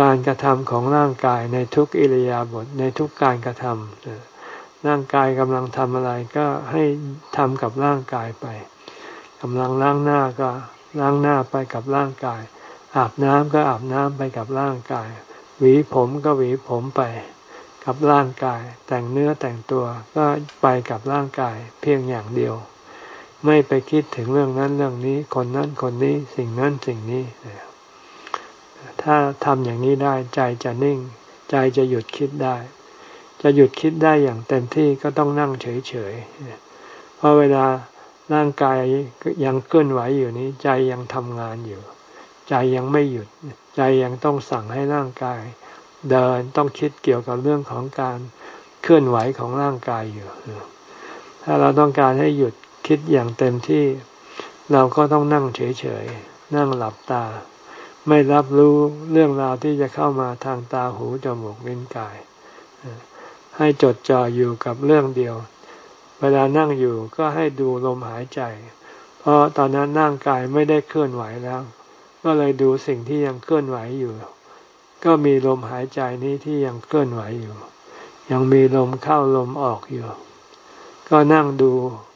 การกระทำของร่างกายในทุกอิริยาบถในทุกการกระทำร่างกายกำลังทำอะไรก็ให้ทำกับร่างกายไปกำลังล้างหน้าก็ ล้างหน้าไปกับร่างกาย อาบน้ำก็อาบน้ำไปกับร่างกาย หวีผมก็หวีผมไป กับร่างกาย แต่งเนื้อแต่งตัวก็ไปกับร่างกายเพียงอย่างเดียว ไม่ไปคิดถึงเรื่องนั้นเรื่องนี้ คนนั้นคนนี้สิ่งนั้นสิ่งนี้ ถ้าทำอย่างนี้ได้ใจจะนิ่ง ใจจะหยุดคิดได้ จะหยุดคิดได้อย่างเต็มที่ก็ต้องนั่งเฉยๆเพราะเวลา ร่างกายยังเคลื่อนไหวอยู่นี้ ใจยังทำงานอยู่ ใจยังไม่หยุด ใจยังต้องสั่งให้ร่างกาย เดินต้องคิดเกี่ยวกับเรื่องของการเคลื่อนไหวของร่างกายอยู่ ถ้าเราต้องการให้หยุดคิดอย่างเต็มที่ เราก็ต้องนั่งเฉยๆ นั่งหลับตา ไม่รับรู้เรื่องราวที่จะเข้ามาทางตาหูจมูกลิ้นกาย ให้จดจ่ออยู่กับเรื่องเดียว เวลานั่งอยู่ก็ให้ดูลมหายใจ เพราะตอนนั้นนั่งกายไม่ได้เคลื่อนไหวแล้ว ก็เลยดูสิ่งที่ยังเคลื่อนไหวอยู่ ก็มีลมหายใจนี้ที่ยังเคลื่อนไหวอยู่ ยังมีลมเข้าลมออกอยู่ ก็นั่งดู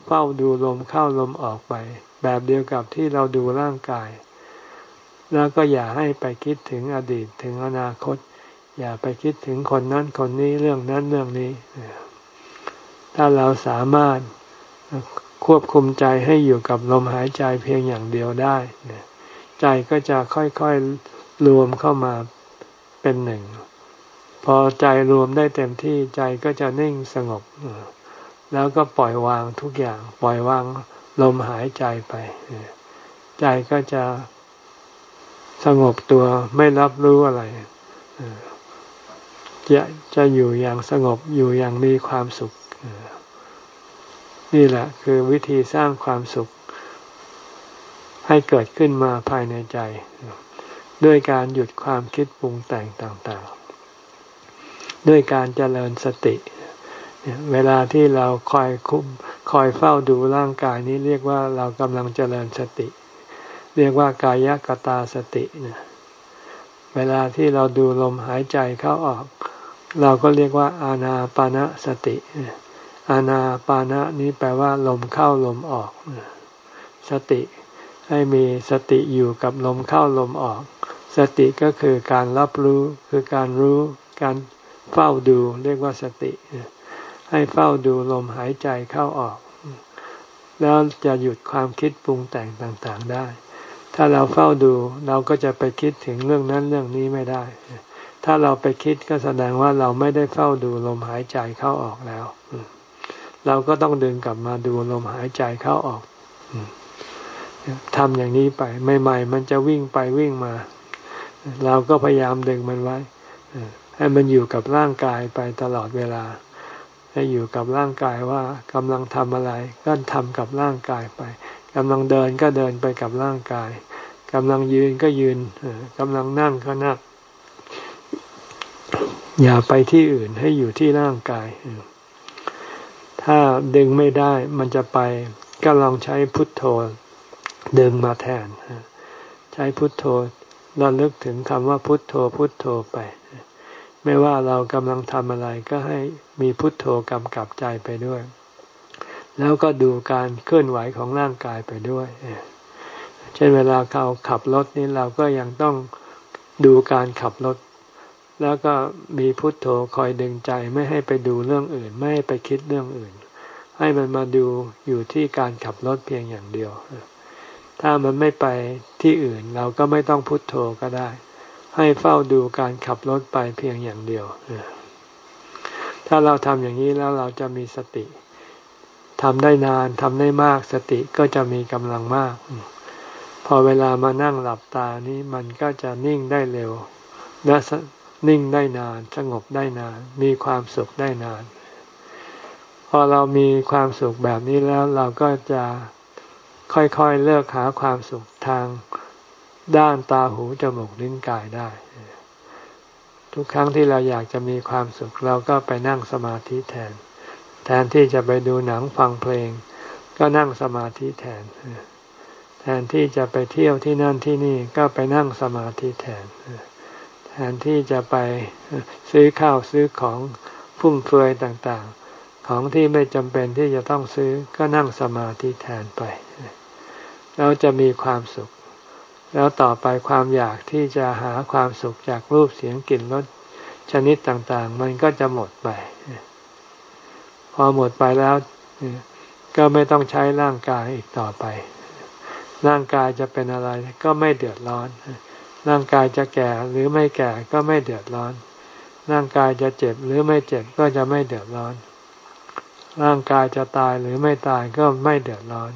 เฝ้าดูลมเข้าลมออกไป แบบเดียวกับที่เราดูร่างกาย แล้วก็อย่าให้ไปคิดถึงอดีตถึงอนาคต อย่าไปคิดถึงคนนั้นคนนี้เรื่องนั้นเรื่องนี้ ถ้าเราสามารถควบคุมใจให้อยู่กับลมหายใจเพียงอย่างเดียวได้ ใจก็จะค่อยๆรวมเข้ามาเป็นหนึ่ง พอใจรวมได้เต็มที่ใจก็จะนิ่งสงบ แล้วก็ปล่อยวางทุกอย่าง ปล่อยวางลมหายใจไป ใจก็จะสงบตัวไม่รับรู้อะไรจะจะอยู่อย่างสงบอยู่อย่างมีความสุข นี่แหละคือวิธีสร้างความสุข ให้เกิดขึ้นมาภายในใจ ด้วยการหยุดความคิดปรุงแต่งต่างๆ ด้วยการเจริญสติ เวลาที่เราคอยคุมคอยเฝ้าดูร่างกายนี้เรียกว่าเรากำลังเจริญสติ เรียกว่ากายกตาสติเนี่ยเวลาที่เราดูลมหายใจเข้าออก เราก็เรียกว่าอาณาปานะสติ อาณาปานะนี้แปลว่า ลมเข้าลมออก สติให้มีสติอยู่กับลมเข้าลมออก สติก็คือการรับรู้คือการรู้การเฝ้าดูเรียกว่าสติ ให้เฝ้าดูลมหายใจเข้าออก แล้วจะหยุดความคิดปรุงแต่งต่างๆได้ ถ้าเราเฝ้าดูเราก็จะไปคิดถึงเรื่องนั้นเรื่องนี้ไม่ได้ ถ้าเราไปคิดก็แสดงว่าเราไม่ได้เฝ้าดูลมหายใจเข้าออกแล้ว เราก็ต้องดึงกลับมาดูลมหายใจเข้าออกทำอย่างนี้ไปใหม่ๆมันจะวิ่งไปวิ่งมา เราก็พยายามดึงมันไว้ให้มันอยู่กับร่างกายไปตลอดเวลา ให้อยู่กับร่างกายว่ากำลังทำอะไร ก็ทำกับร่างกายไปกำลังเดินก็เดินไปกับร่างกายกำลังยืนก็ยืนกำลังนั่งก็นั่งอย่าไปที่อื่นให้อยู่ที่ร่างกาย ถ้าดึงไม่ได้มันจะไปก็ลองใช้พุทโธดึงมาแทน ใช้พุทโธระลึกถึงคำว่าพุทโธพุทโธไป ไม่ว่าเรากำลังทำอะไรก็ให้มีพุทโธกำกับใจไปด้วย แล้วก็ดูการเคลื่อนไหวของร่างกายไปด้วยเช่นเวลาเขาขับรถนี่เราก็ยังต้องดูการขับรถ แล้วก็มีพุทโธคอยดึงใจไม่ให้ไปดูเรื่องอื่น ไม่ให้ไปคิดเรื่องอื่น ให้มันมาดูอยู่ที่การขับรถเพียงอย่างเดียว ถ้ามันไม่ไปที่อื่นเราก็ไม่ต้องพุทโธก็ได้ ให้เฝ้าดูการขับรถไปเพียงอย่างเดียว ถ้าเราทำอย่างนี้แล้วเราจะมีสติทำได้นานทำได้มากสติก็จะมีกำลังมาก พอเวลามานั่งหลับตานี้มันก็จะนิ่งได้เร็วและนิ่งได้นาน สงบได้นาน มีความสุขได้นาน พอเรามีความสุขแบบนี้แล้วเราก็จะค่อยๆเลิกหาความสุขทางด้านตาหูจมูกลิ้นกายได้ ทุกครั้งที่เราอยากจะมีความสุขเราก็ไปนั่งสมาธิแทน แทนที่จะไปดูหนังฟังเพลง ก็นั่งสมาธิแทน แทนที่จะไปเที่ยวที่นั่นที่นี่ก็ไปนั่งสมาธิแทน แทนที่จะไปซื้อข้าวซื้อของฟุ่มเฟือยต่างๆ ของที่ไม่จำเป็นที่จะต้องซื้อก็นั่งสมาธิแทนไปเราจะมีความสุข แล้วต่อไปความอยากที่จะหาความสุขจากรูปเสียงกลิ่นรสชนิดต่างๆ มันก็จะหมดไป พอหมดไปแล้วก็ไม่ต้องใช้ร่างกายอีกต่อไป ร่างกายจะเป็นอะไรก็ไม่เดือดร้อน ร่างกายจะแก่หรือไม่แก่ก็ไม่เดือดร้อน ร่างกายจะเจ็บหรือไม่เจ็บก็จะไม่เดือดร้อน ร่างกายจะตายหรือไม่ตายก็ไม่เดือดร้อน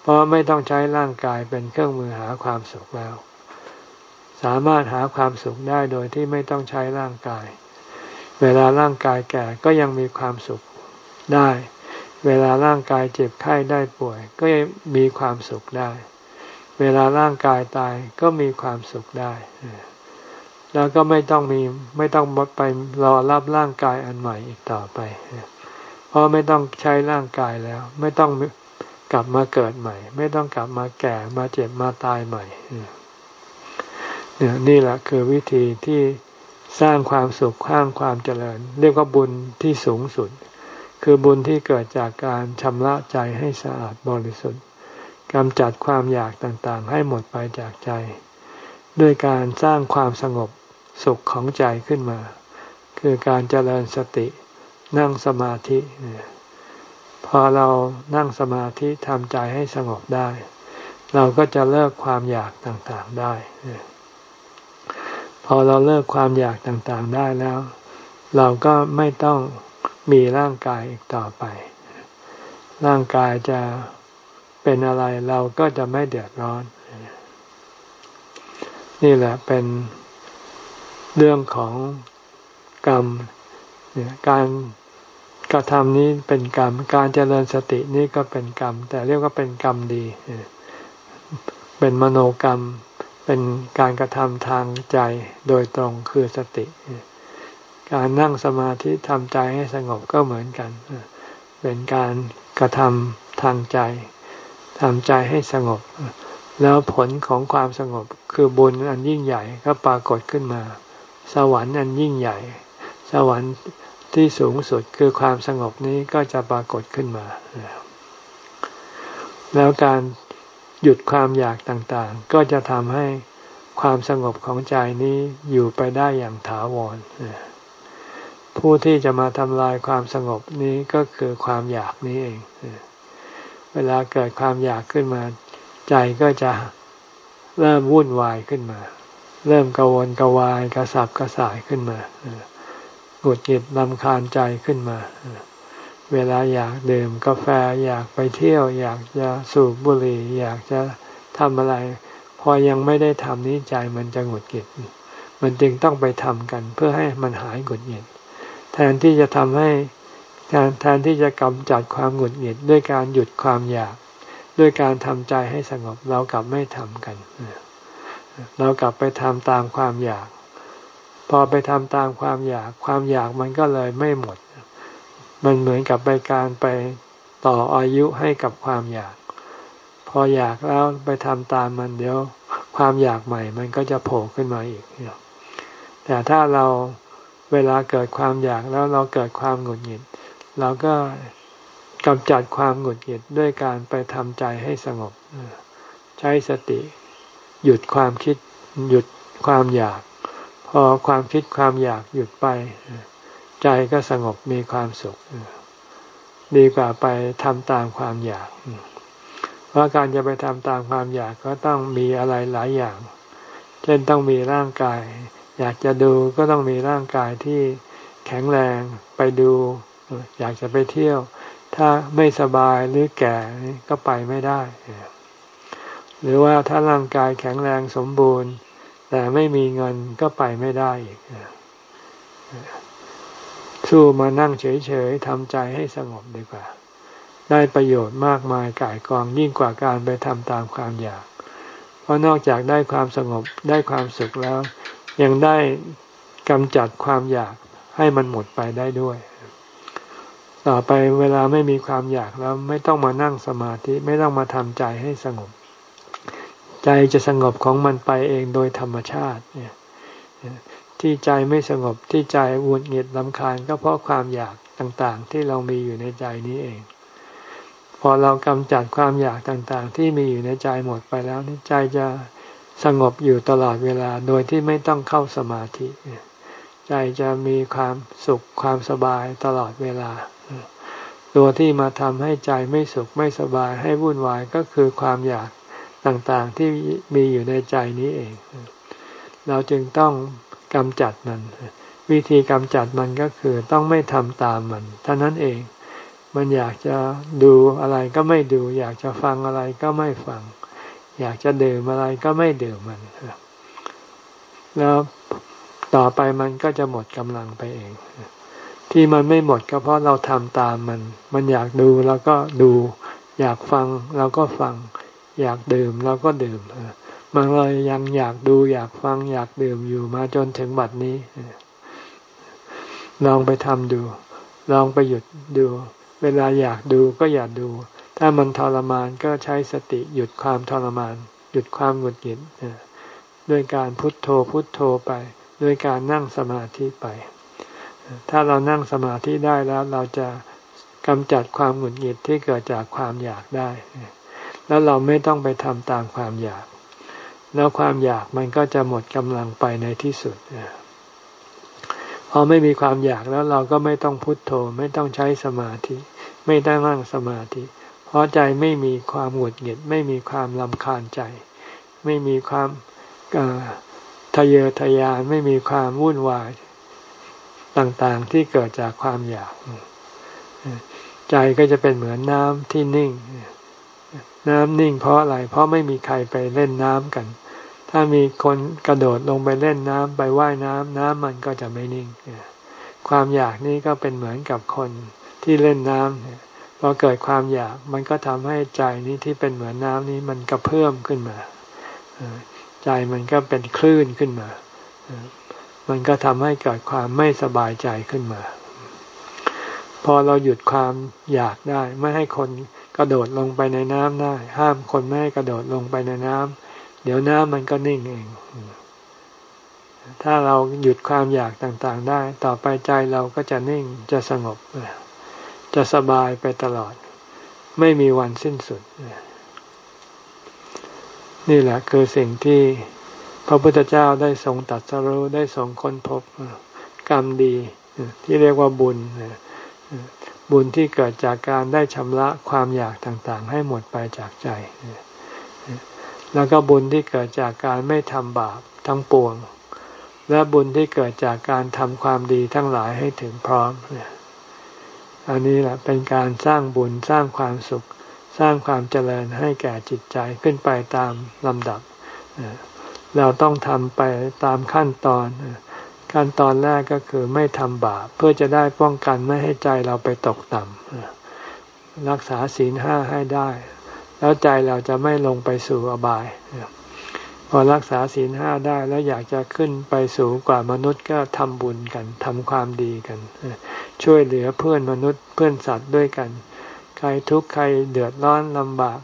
เพราะไม่ต้องใช้ร่างกายเป็นเครื่องมือหาความสุขแล้ว สามารถหาความสุขได้โดยที่ไม่ต้องใช้ร่างกาย เวลาร่างกายแก่ก็ยังมีความสุขได้ เวลาร่างกายเจ็บไข้ได้ป่วย ก็ยังมีความสุขได้ เวลาร่างกายตายก็มีความสุขได้แล้วก็ไม่ต้องมีไม่ต้องมดไปรอรับร่างกายอันใหม่อีกต่อไป เพราะไม่ต้องใช้ร่างกายแล้ว ไม่ต้องกลับมาเกิดใหม่ ไม่ต้องกลับมาแก่มาเจ็บมาตายใหม่เนี่ยนี่แหละคือวิธีที่สร้างความสุขสร้างความเจริญ เรียกว่าบุญที่สูงสุด คือบุญที่เกิดจากการชำระใจให้สะอาดบริสุทธิ์กำจัดความอยากต่างๆ ให้หมดไปจากใจ ด้วยการสร้างความสงบสุขของใจขึ้นมา คือการเจริญสติ นั่งสมาธิ พอเรานั่งสมาธิทำใจให้สงบได้ เราก็จะเลิกความอยากต่างๆได้ พอเราเลิกความอยากต่างๆได้แล้ว เราก็ไม่ต้องมีร่างกายอีกต่อไป ร่างกายจะเป็นอะไรเราก็จะไม่เดือดร้อน นี่แหละเป็นเรื่องของกรรมการ กระทำนี้เป็นกรรม การเจริญสตินี่ก็เป็นกรรม แต่เรียกว่าเป็นกรรมดี เป็นมโนกรรม เป็นการกระทำทางใจโดยตรงคือสติ การนั่งสมาธิทำใจให้สงบก็เหมือนกัน เป็นการกระทำทางใจทำใจให้สงบ แล้วผลของความสงบคือบุญอันยิ่งใหญ่ก็ปรากฏขึ้นมา สวรรค์อันยิ่งใหญ่ สวรรค์ ที่สูงสุดคือความสงบนี้ก็จะปรากฏขึ้นมา แล้วการหยุดความอยากต่างๆ ก็จะทำให้ความสงบของใจนี้อยู่ไปได้อย่างถาวร ผู้ที่จะมาทำลายความสงบนี้ก็คือความอยากนี้เอง เวลาเกิดความอยากขึ้นมา ใจก็จะเริ่มวุ่นวายขึ้นมา เริ่มกังวลกวายกระสับกระส่ายขึ้นมา หงุดหงิดลำคาญใจขึ้นมา เวลาอยากดื่มกาแฟอยากไปเที่ยว อยากจะสูบบุหรี่ อยากจะทำอะไร พอยังไม่ได้ทำนี้ใจมันจะหงุดหงิด มันจึงต้องไปทำกันเพื่อให้มันหายหงุดหงิด แทนที่จะทำให้การแทนที่จะกำจัดความหงุดหงิดด้วยการหยุดความอยาก ด้วยการทำใจให้สงบเรากลับไม่ทำกัน เรากลับไปทำตามความอยาก พอไปทำตามความอยาก ความอยากมันก็เลยไม่หมด มันเหมือนกับไปการไปต่ออายุให้กับความอยาก พออยากแล้วไปทำตามมันเดี๋ยว ความอยากใหม่ มันก็จะโผล่ขึ้นมาอีกแต่ถ้าเราเวลาเกิดความอยากแล้วเราเกิดความหงุดหงิดเราก็กำจัดความหงุดหงิดด้วยการไปทำใจให้สงบ ใช้สติ หยุดความคิดหยุดความอยาก พอความคิดความอยากหยุดไป ใจก็สงบมีความสุข ดีกว่าไปทำตามความอยาก เพราะการจะไปทำตามความอยากก็ต้องมีอะไรหลายอย่าง เช่นต้องมีร่างกาย อยากจะดูก็ต้องมีร่างกายที่แข็งแรงไปดู อยากจะไปเที่ยว ถ้าไม่สบายหรือแก่ก็ไปไม่ได้ หรือว่าถ้าร่างกายแข็งแรงสมบูรณ์ แต่ไม่มีเงินก็ไปไม่ได้อีกสู้มานั่งเฉยๆทำใจให้สงบดีกว่า ได้ประโยชน์มากมายก่ายกองยิ่งกว่าการไปทำตามความอยาก เพราะนอกจากได้ความสงบได้ความสุขแล้ว ยังได้กำจัดความอยากให้มันหมดไปได้ด้วย ต่อไปเวลาไม่มีความอยากแล้วไม่ต้องมานั่งสมาธิไม่ต้องมาทำใจให้สงบ ใจจะสงบของมันไปเองโดยธรรมชาติเนี่ยที่ใจไม่สงบที่ใจวุ่นเหงียดลำคาญก็เพราะความอยากต่างๆ ที่เรามีอยู่ในใจนี้เอง พอเรากำจัดความอยากต่างๆ ที่มีอยู่ในใจหมดไปแล้วนี่ใจจะสงบอยู่ตลอดเวลาโดยที่ไม่ต้องเข้าสมาธิ ใจจะมีความสุขความสบายตลอดเวลา ตัวที่มาทำให้ใจไม่สุขไม่สบายให้วุ่นวายก็คือความอยาก ต่างๆที่มีอยู่ในใจนี้เอง เราจึงต้องกำจัดมัน วิธีกำจัดมันก็คือต้องไม่ทำตามมันเท่านั้นเอง มันอยากจะดูอะไรก็ไม่ดู อยากจะฟังอะไรก็ไม่ฟัง อยากจะดื่มอะไรก็ไม่ดื่มมันแล้วต่อไปมันก็จะหมดกำลังไปเอง ที่มันไม่หมดก็เพราะเราทำตามมัน มันอยากดูเราก็ดู อยากฟังเราก็ฟัง อยากดื่มเราก็ดื่มมันเลยยังอยากดูอยากฟังอยากดื่มอยู่มาจนถึงบัดนี้ ลองไปทำดู ลองไปหยุดดู เวลาอยากดูก็อย่าดู ถ้ามันทรมานก็ใช้สติหยุดความทรมาน หยุดความหงุดหงิดด้วยการพุทโธพุทโธไป ด้วยการนั่งสมาธิไป ถ้าเรานั่งสมาธิได้แล้วเราจะกำจัดความหงุดหงิดที่เกิดจากความอยากได้ แล้วเราไม่ต้องไปทำตามความอยาก แล้วความอยากมันก็จะหมดกำลังไปในที่สุดพอไม่มีความอยากแล้วเราก็ไม่ต้องพุโทโธ ไม่ต้องใช้สมาธิ ไม่ต้องนั่งสมาธิ เพราะใจไม่มีความหงุดหงิด ไม่มีความลำคาญใจ ไม่มีความทะเยอทะยานไม่มีความวุ่นวายต่างๆที่เกิดจากความอยาก ใจก็จะเป็นเหมือนน้ำที่นิ่ง น้ำนิ่งเพราะอะไร เพราะไม่มีใครไปเล่นน้ำกัน ถ้ามีคนกระโดดลงไปเล่นน้ำไปว่ายน้ำน้ำมันก็จะไม่นิ่ง ความอยากนี้ก็เป็นเหมือนกับคนที่เล่นน้ำพอเกิดความอยากมันก็ทำให้ใจนี้ที่เป็นเหมือนน้ำนี้มันกระเพิ่อมขึ้นมา ใจมันก็เป็นคลื่นขึ้นมา มันก็ทำให้เกิดความไม่สบายใจขึ้นมา พอเราหยุดความอยากได้ไม่ให้คน กระโดดลงไปในน้ำได้ ห้ามคนไม่ให้กระโดดลงไปในน้ำเดี๋ยวน้ำมันก็นิ่งเอง ถ้าเราหยุดความอยากต่างๆได้ ต่อไปใจเราก็จะนิ่งจะสงบ จะสบายไปตลอด ไม่มีวันสิ้นสุด นี่แหละคือสิ่งที่พระพุทธเจ้าได้ทรงตัดสรู้ได้ทรงค้นพบกรรมดีที่เรียกว่าบุญ บุญที่เกิดจากการได้ชำระความอยากต่างๆ ให้หมดไปจากใจ แล้วก็บุญที่เกิดจากการไม่ทำบาปทั้งปวง และบุญที่เกิดจากการทำความดีทั้งหลายให้ถึงพร้อม อันนี้แหละเป็นการสร้างบุญสร้างความสุข สร้างความเจริญให้แก่จิตใจขึ้นไปตามลำดับ เราต้องทำไปตามขั้นตอน ขั้นตอนแรกก็คือไม่ทำบาปเพื่อจะได้ป้องกันไม่ให้ใจเราไปตกต่ำรักษาศีลห้าให้ได้ แล้วใจเราจะไม่ลงไปสู่อบาย พอรักษาศีลห้าได้แล้วอยากจะขึ้นไปสูงกว่ามนุษย์ก็ทำบุญกันทำความดีกัน ช่วยเหลือเพื่อนมนุษย์เพื่อนสัตว์ด้วยกัน ใครทุกข์ใครเดือดร้อนลำบาก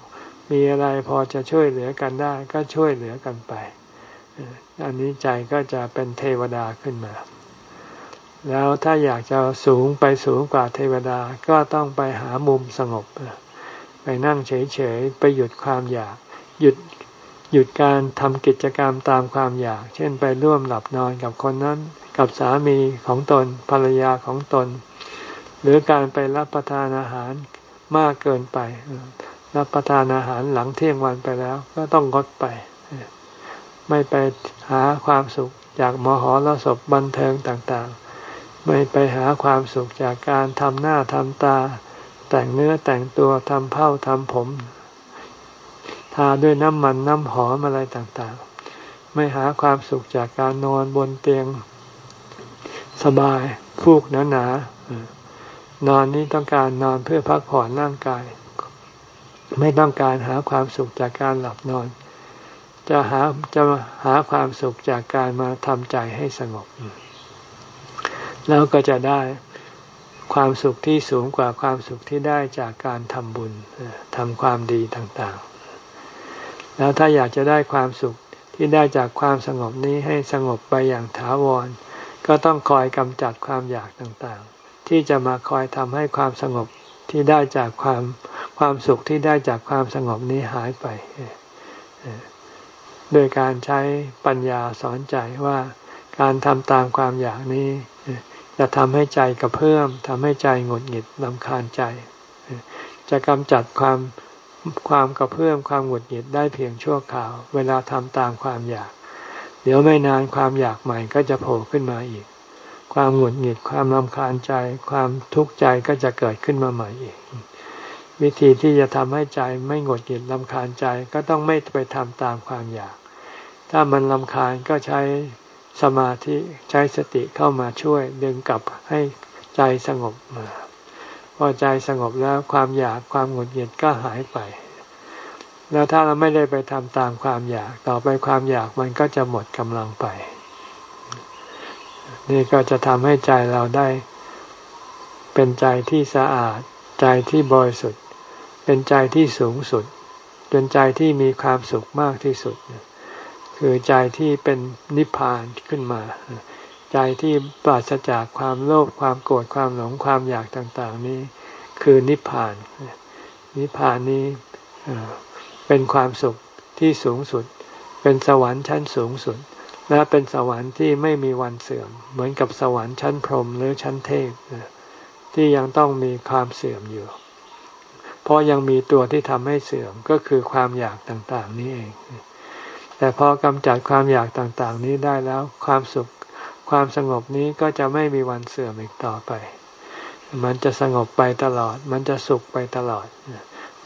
มีอะไรพอจะช่วยเหลือกันได้ก็ช่วยเหลือกันไป อันนี้ใจก็จะเป็นเทวดาขึ้นมา แล้วถ้าอยากจะสูงไปสูงกว่าเทวดาก็ต้องไปหามุมสงบ ไปนั่งเฉยๆ ไปหยุดความอยาก หยุดหยุดการทำกิจกรรมตามความอยาก เช่นไปร่วมหลับนอนกับคนนั้น กับสามีของตนภรรยาของตน หรือการไปรับประทานอาหารมากเกินไป รับประทานอาหารหลังเที่ยงวันไปแล้วก็ต้องงดไป ไม่ไปหาความสุขจากมหรสพบันเทิงต่างๆ ไม่ไปหาความสุขจากการทำหน้าทำตา แต่งเนื้อแต่งตัวทำเผ้าทำผม ทาด้วยน้ำมันน้ำหอมอะไรต่างๆ ไม่หาความสุขจากการนอนบนเตียง สบายฟูกหนาๆนอนนี้ต้องการนอนเพื่อพักผ่อนร่างกาย ไม่ต้องการหาความสุขจากการหลับนอน จะหาจะหาความสุขจากการมาทำใจให้สงบ แล้วก็จะได้ความสุขที่สูงกว่าความสุขที่ได้จากการทำบุญทำความดีต่างๆ แล้วถ้าอยากจะได้ความสุขที่ได้จากความสงบนี้ให้สงบไปอย่างถาวร ก็ต้องคอยกำจัดความอยากต่างๆ ที่จะมาคอยทำให้ความสงบที่ได้จากความความสุขที่ได้จากความสงบนี้หายไป โดยการใช้ปัญญาสอนใจว่าการทำตามความอยากนี้ จะทำให้ใจกระเพื่อมทำให้ใจหงุดหงิดลำคาญใจ จะกำจัดความความกระเพื่อมความหงุดหงิดได้เพียงชั่วคราว เวลาทำตามความอยาก เดี๋ยวไม่นานความอยากใหม่ก็จะโผล่ขึ้นมาอีก ความหงุดหงิดความลำคาญใจ ความทุกข์ใจก็จะเกิดขึ้นมาใหม่อีก วิธีที่จะทำให้ใจไม่หงดหงิดลำคาญใจก็ต้องไม่ไปทำตามความอยาก ถ้ามันลำคาญก็ใช้สมาธิใช้สติเข้ามาช่วยดึงกลับให้ใจสงบมาพอใจสงบแล้วความอยากความหงุดหงิดก็หายไป แล้วถ้าเราไม่ได้ไปทำตามความอยาก ต่อไปความอยากมันก็จะหมดกำลังไป นี่ก็จะทำให้ใจเราได้เป็นใจที่สะอาดใจที่บริสุทธิ์ เป็นใจที่สูงสุด เป็นใจที่มีความสุขมากที่สุด คือใจที่เป็นนิพพานขึ้นมา ใจที่ปราศจากความโลภความโกรธความหลงความอยากต่าง ๆ นี้คือนิพพาน นิพพานนี้เป็นความสุขที่สูงสุด เป็นสวรรค์ชั้นสูงสุด และเป็นสวรรค์ที่ไม่มีวันเสื่อม เหมือนกับสวรรค์ชั้นพรหมหรือชั้นเทพที่ยังต้องมีความเสื่อมอยู่ เพราะยังมีตัวที่ทำให้เสื่อมก็คือความอยากต่างๆ นี้เอง แต่พอกำจัดความอยากต่างๆ นี้ได้แล้ว ความสุข ความสงบนี้ก็จะไม่มีวันเสื่อมอีกต่อไป มันจะสงบไปตลอด มันจะสุขไปตลอด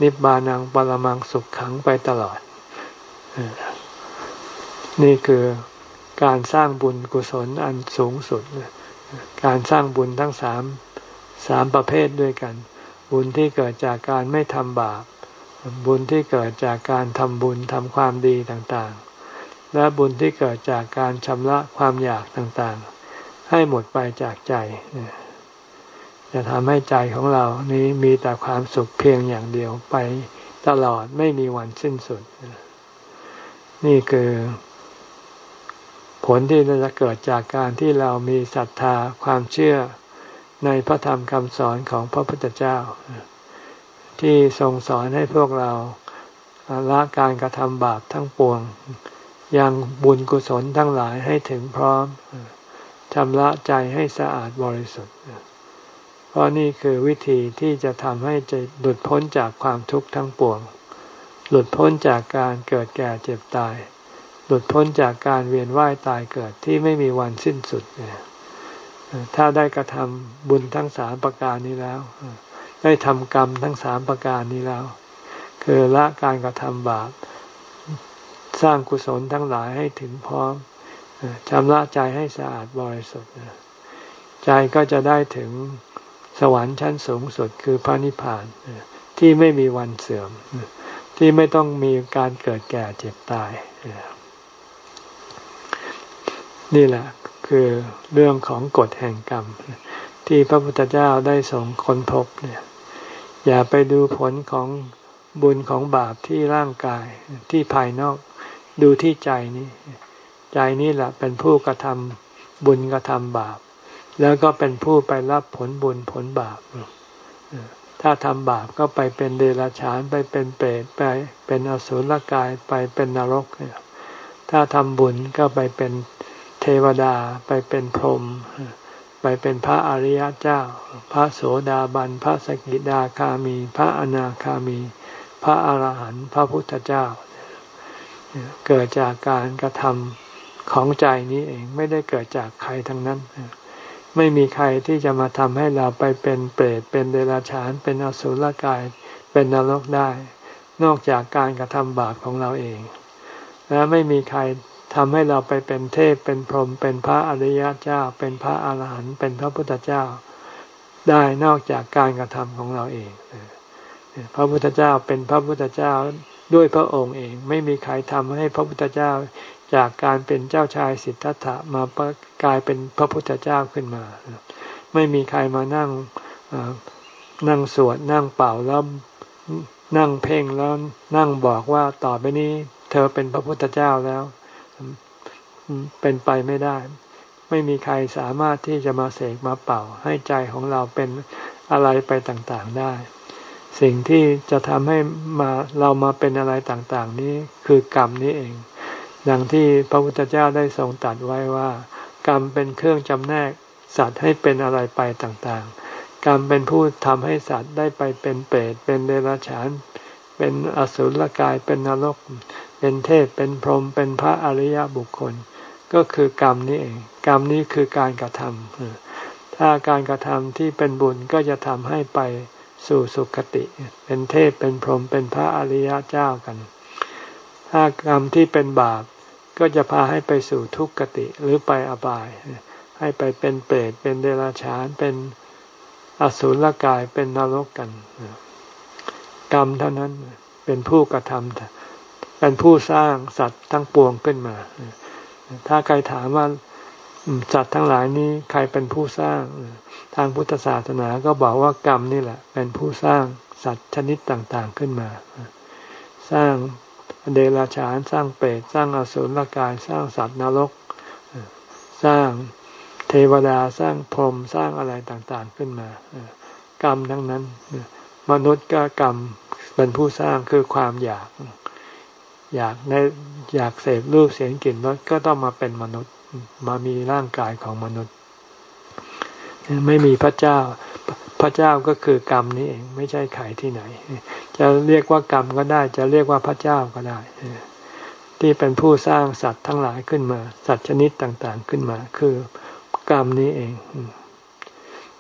นิบานังปรมังสุขขังไปตลอด นี่คือการสร้างบุญกุศลอันสูงสุด การสร้างบุญทั้งสามสามประเภทด้วยกัน บุญที่เกิดจากการไม่ทำบาป บุญที่เกิดจากการทำบุญทำความดีต่างๆ และบุญที่เกิดจากการชำระความอยากต่างๆ ให้หมดไปจากใจ จะทำให้ใจของเรานี้มีแต่ความสุขเพียงอย่างเดียวไปตลอดไม่มีวันสิ้นสุด นี่คือผลที่จะเกิดจากการที่เรามีศรัทธาความเชื่อ ในพระธรรมคำสอนของพระพุทธเจ้า ที่ทรงสอนให้พวกเราละการกระทำบาปทั้งปวงยังบุญกุศลทั้งหลายให้ถึงพร้อมชำระใจให้สะอาดบริสุทธิ์ เพราะนี่คือวิธีที่จะทำให้ใจหลุดพ้นจากความทุกข์ทั้งปวง หลุดพ้นจากการเกิดแก่เจ็บตาย หลุดพ้นจากการเวียนว่ายตายเกิดที่ไม่มีวันสิ้นสุด ถ้าได้กระทำบุญทั้งสามประการนี้แล้ว ได้ทำกรรมทั้งสามประการนี้แล้ว คือละการกระทำบาป สร้างกุศลทั้งหลายให้ถึงพร้อมชำระใจให้สะอาดบริสุทธิ์ใจก็จะได้ถึงสวรรค์ชั้นสูงสุดคือพระนิพพานที่ไม่มีวันเสื่อม ที่ไม่ต้องมีการเกิดแก่เจ็บตาย นี่แหละ คือเรื่องของกฎแห่งกรรม ที่พระพุทธเจ้าได้ส่งค้นพบเนี่ยอย่าไปดูผลของบุญของบาปที่ร่างกายที่ภายนอกดูที่ใจนี้ ใจนี้แหละเป็นผู้กระทำบุญกระทำบาป แล้วก็เป็นผู้ไปรับผลบุญผลบาป ถ้าทำบาปก็ไปเป็นเดรัจฉานไปเป็นเปรตไปเป็นอสุรกายไปเป็นนรก ถ้าทำบุญก็ไปเป็น เทวดาไปเป็นพรหมไปเป็นพระอริยเจ้า พระโสดาบัน พระสกิดาคามี พระอนาคามี พระอรหันต์พระพุทธเจ้า เกิดจากการกระทำของใจนี้เองไม่ได้เกิดจากใครทั้งนั้น ไม่มีใครที่จะมาทำให้เราไปเป็นเปรตเป็นเดรัจฉานเป็นอสุรกายเป็นนรกได้ นอกจากการกระทำบาปของเราเอง และไม่มีใคร ทำให้เราไปเป็นเทพเป็นพรหมเป็นพระอริยเจ้า เป็นพระอาหารหันต์เป็นพระพุทธเจ้า ได้นอกจากการกระทำของเราเองพระพุทธเจ้าเป็นพระพุทธเจ้าด้วยพระองค์เองไม่มีใครทำให้พระพุทธเจ้าจากการเป็นเจ้าชายสิทธัตถะมากลายเป็นพระพุทธเจ้าขึ้นมา ไม่มีใครมานั่งนั่งสวดนั่งเป่าแล้วนั่งเพ่งแล้วนั่งบอกว่าต่อไปนี้ เธอเป็นพระพุทธเจ้าแล้ว เป็นไปไม่ได้ ไม่มีใครสามารถที่จะมาเสกมาเป่า ให้ใจของเราเป็นอะไรไปต่างๆได้ สิ่งที่จะทำให้มาเรามาเป็นอะไรต่างๆ นี้คือกรรมนี้เอง ดังที่พระพุทธเจ้าได้ทรงตัดไว้ว่า กรรมเป็นเครื่องจำแนกสัตว์ให้เป็นอะไรไปต่างๆ กรรมเป็นผู้ทำให้สัตว์ได้ไปเป็นเปรตเป็นเดรัจฉาน เป็นอสุรกายเป็นนรก เป็นเทพเป็นพรหมเป็นพระอริยบุคคล ก็คือกรรมนี้เองกรรมนี้คือการกระทำถ้าการกระทำที่เป็นบุญก็จะทำให้ไปสู่สุคติ เป็นเทพเป็นพรหมเป็นพระอริยเจ้ากัน ถ้ากรรมที่เป็นบาปก็จะพาให้ไปสู่ทุกขติหรือไปอบาย ให้ไปเป็นเปรตเป็นเดรัจฉานเป็นอสุรกายเป็นนรกกัน กรรมเท่านั้นเเป็นผู้กระทำเป็นผู้สร้างสัตว์ทั้งปวงขึ้นมา ถ้าใครถามว่าสัตว์ทั้งหลายนี้ใครเป็นผู้สร้าง ทางพุทธศาสนาก็บอกว่ากรรมนี่แหละ เป็นผู้สร้างสัตว์ชนิดต่างๆขึ้นมา สร้างเดรัจฉานสร้างเปรตสร้างอสุรกายสร้างสัตว์นรก สร้างเทวดาสร้างพรหมสร้างอะไรต่างๆขึ้นมากรรมทั้งนั้น มนุษย์ก็กรรมเป็นผู้สร้างคือความอยาก อยากในอยากเสพรูปเสียงกลิ่นรสก็ต้องมาเป็นมนุษย์มามีร่างกายของมนุษย์ ไม่มีพระเจ้า พระเจ้าก็คือกรรมนี้เองไม่ใช่ใครที่ไหน จะเรียกว่ากรรมก็ได้ จะเรียกว่าพระเจ้าก็ได้ที่เป็นผู้สร้างสัตว์ทั้งหลายขึ้นมา สัตว์ชนิดต่างๆขึ้นมา คือกรรมนี้เอง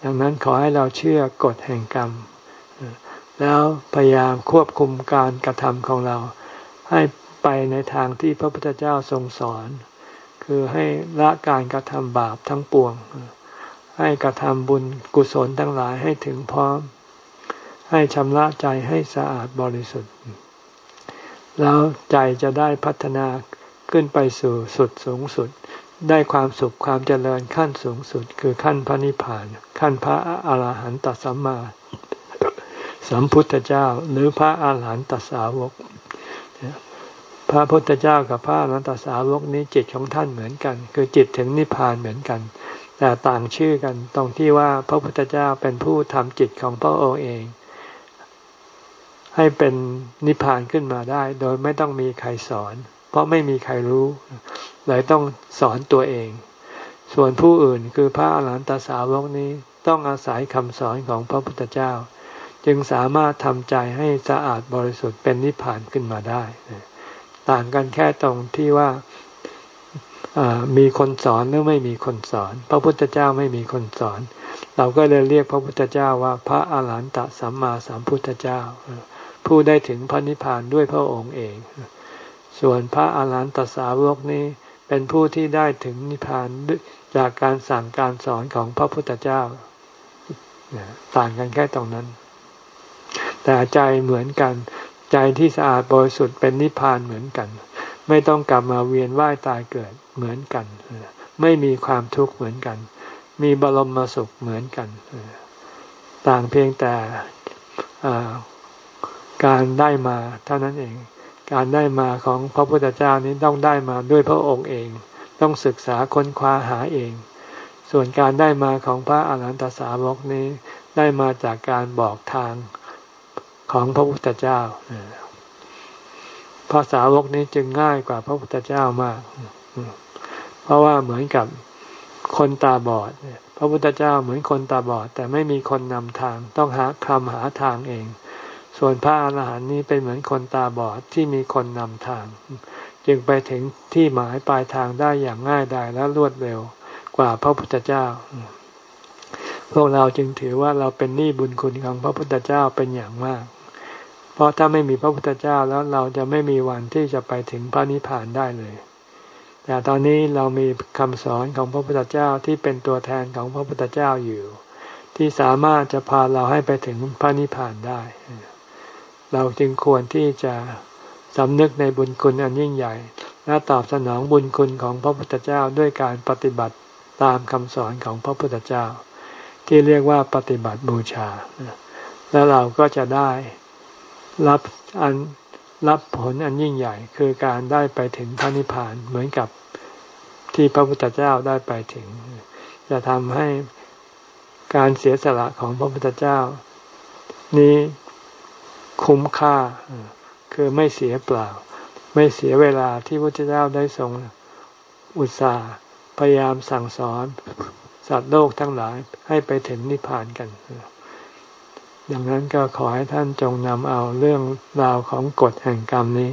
ดังนั้นขอให้เราเชื่อกฎแห่งกรรม แล้วพยายามควบคุมการกระทำของเรา ให้ไปในทางที่พระพุทธเจ้าทรงสอน คือให้ละการกระทำบาปทั้งปวง ให้กระทำบุญกุศลทั้งหลายให้ถึงพร้อม ให้ชำระใจให้สะอาดบริสุทธิ์ แล้วใจจะได้พัฒนาขึ้นไปสู่สุดสูงสุด ได้ความสุขความเจริญขั้นสูงสุด คือขั้นพระนิพพาน ขั้นพระอาหารหันตสัมมาสัมพุทธเจ้าหรือพระอาหารหันตสาวก พระพุทธเจ้ากับพระอรหันตสาวกนี้จิตของท่านเหมือนกัน คือจิตถึงนิพพานเหมือนกัน แต่ต่างชื่อกันตรงที่ว่าพระพุทธเจ้าเป็นผู้ทำจิตของพระองค์เอง ให้เป็นนิพพานขึ้นมาได้ โดยไม่ต้องมีใครสอน เพราะไม่มีใครรู้เลยต้องสอนตัวเอง ส่วนผู้อื่นคือพระอรหันตสาวกนี้ต้องอาศัยคำสอนของพระพุทธเจ้า จึงสามารถทำใจให้สะอาดบริสุทธิ์เป็นนิพพานขึ้นมาได้ ต่างกันแค่ตรงที่ว่ามีคนสอนหรือไม่มีคนสอน พระพุทธเจ้าไม่มีคนสอน เราก็เลยเรียกพระพุทธเจ้าว่าพระอาหารหันตสัมมาสัมพุทธเจ้า ผู้ได้ถึงพระนิพพานด้วยพระองค์เอง ส่วนพระอาหารหันตสาวกนี้เป็นผู้ที่ได้ถึงนิพพานจากการสั่งการสอนของพระพุทธเจ้า ต่างกันแค่ตรงนั้น แต่ใจเหมือนกัน ใจที่สะอาดบริสุทธิ์เป็นนิพพานเหมือนกัน ไม่ต้องกลับมาเวียนว่ายตายเกิดเหมือนกัน ไม่มีความทุกข์เหมือนกัน มีบรมสุขเหมือนกัน ต่างเพียงแต่การได้มาเท่านั้นเอง การได้มาของพระพุทธเจ้านี้ต้องได้มาด้วยพระองค์เอง ต้องศึกษาค้นคว้าหาเอง ส่วนการได้มาของพระอรหันตสาวกนี้ได้มาจากการบอกทาง ของพระพุทธเจ้าพระสาวกนี้จึงง่ายกว่าพระพุทธเจ้ามาก เพราะว่าเหมือนกับคนตาบอด พระพุทธเจ้าเหมือนคนตาบอด แต่ไม่มีคนนำทาง ต้องหาคำหาทางเอง ส่วนพระอาหารหันต์นี้เป็นเหมือนคนตาบอดที่มีคนนำทาง จึงไปถึงที่หมายปลายทางได้อย่างง่ายดายและรวดเร็วกว่าพระพุทธเจ้า พวกเราจึงถือว่าเราเป็นหนี้บุญคุณของพระพุทธเจ้าเป็นอย่างมาก ราะถ้าไม่มีพระพุทธเจ้าแล้วเราจะไม่มีวันที่จะไปถึงพระนิพพานได้เลย แต่ตอนนี้เรามีคำสอนของพระพุทธเจ้าที่เป็นตัวแทนของพระพุทธเจ้าอยู่ ที่สามารถจะพาเราให้ไปถึงพระนิพพานได้ เราจึงควรที่จะสำนึกในบุญคุณอันยิ่งใหญ่ และตอบสนองบุญคุณของพระพุทธเจ้าด้วยการปฏิบัติตามคำสอนของพระพุทธเจ้า ที่เรียกว่าปฏิบัติบูชา แล้วเราก็จะได้ รับอันรับผลอันยิ่งใหญ่คือการได้ไปถึงพระนิพพานเหมือนกับที่พระพุทธเจ้าได้ไปถึง จะทำให้การเสียสละของพระพุทธเจ้า นี้คุ้มค่าคือไม่เสียเปล่า ไม่เสียเวลาที่พระพุทธเจ้าได้ทรงอุตส่าห์พยายามสั่งสอนสัตว์โลกทั้งหลายให้ไปถึงนิพพานกัน ดังนั้นก็ขอให้ท่านจงนำเอาเรื่องราวของกฎแห่งกรรมนี้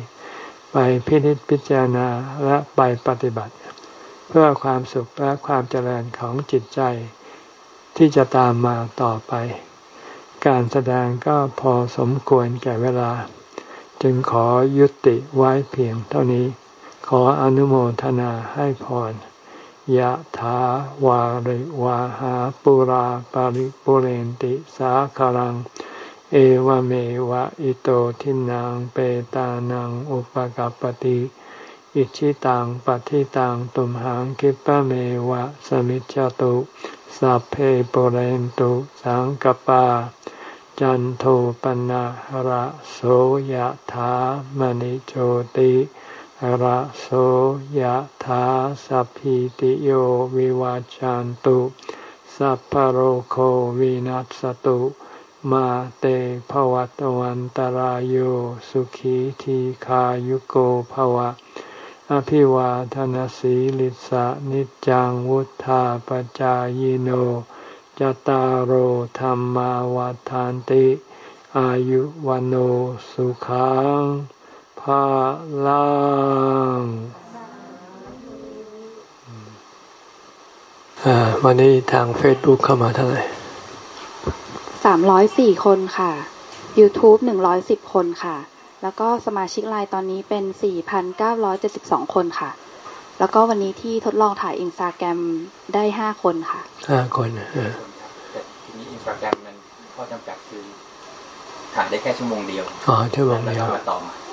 ไปพิจิตพิจารณาและไปปฏิบัติ เพื่อความสุขและความเจริญของจิตใจที่จะตามมาต่อไป การแสดงก็พอสมควรแก่เวลา จึงขอยุติไว้เพียงเท่านี้ ขออนุโมทนาให้พร ยะถาวาริวาหาปุราปาริปุเรนติสาคารัง เอวเมวะอิโตทินังเปตานังอุปกัปติอิชิตังปฏิตังตุมหังคิปะเมวะสมิจจตุสัพเพปเรนตุสังกปา จันโทปนะระโสยถามณิโชติ ระโสยถาสัพพิติโยวิวาจันตุสัพพโรโควินัสตุมาเตภวัตวันตารโยสุขีทีขายุโกภวะ อภิวาทนสีลิสะนิจังวุธาปจายโนจตารโหธรรมาวาทานติ อายุวันโอสุขัง ภาลังวันนี้ทางเฟซบุ๊กเข้ามาเท่าไหร่สามร้อยสี่คนค่ะ YouTube หนึ่งร้อยสิบคนค่ะ แล้วก็สมาชิกไลน์ตอนนี้เป็นสี่พันเก้าร้อยเจ็ดสิบสองคนค่ะ แล้วก็วันนี้ที่ทดลองถ่ายอินสตาแกรมได้ห้าคนค่ะห้าคนแต่ทีนี้อินสตาแกรมมันข้อจำกัดคือถ่ายได้แค่ชั่วโมงเดียว อ๋อชั่วโมงเดียวมาต่อมาครับ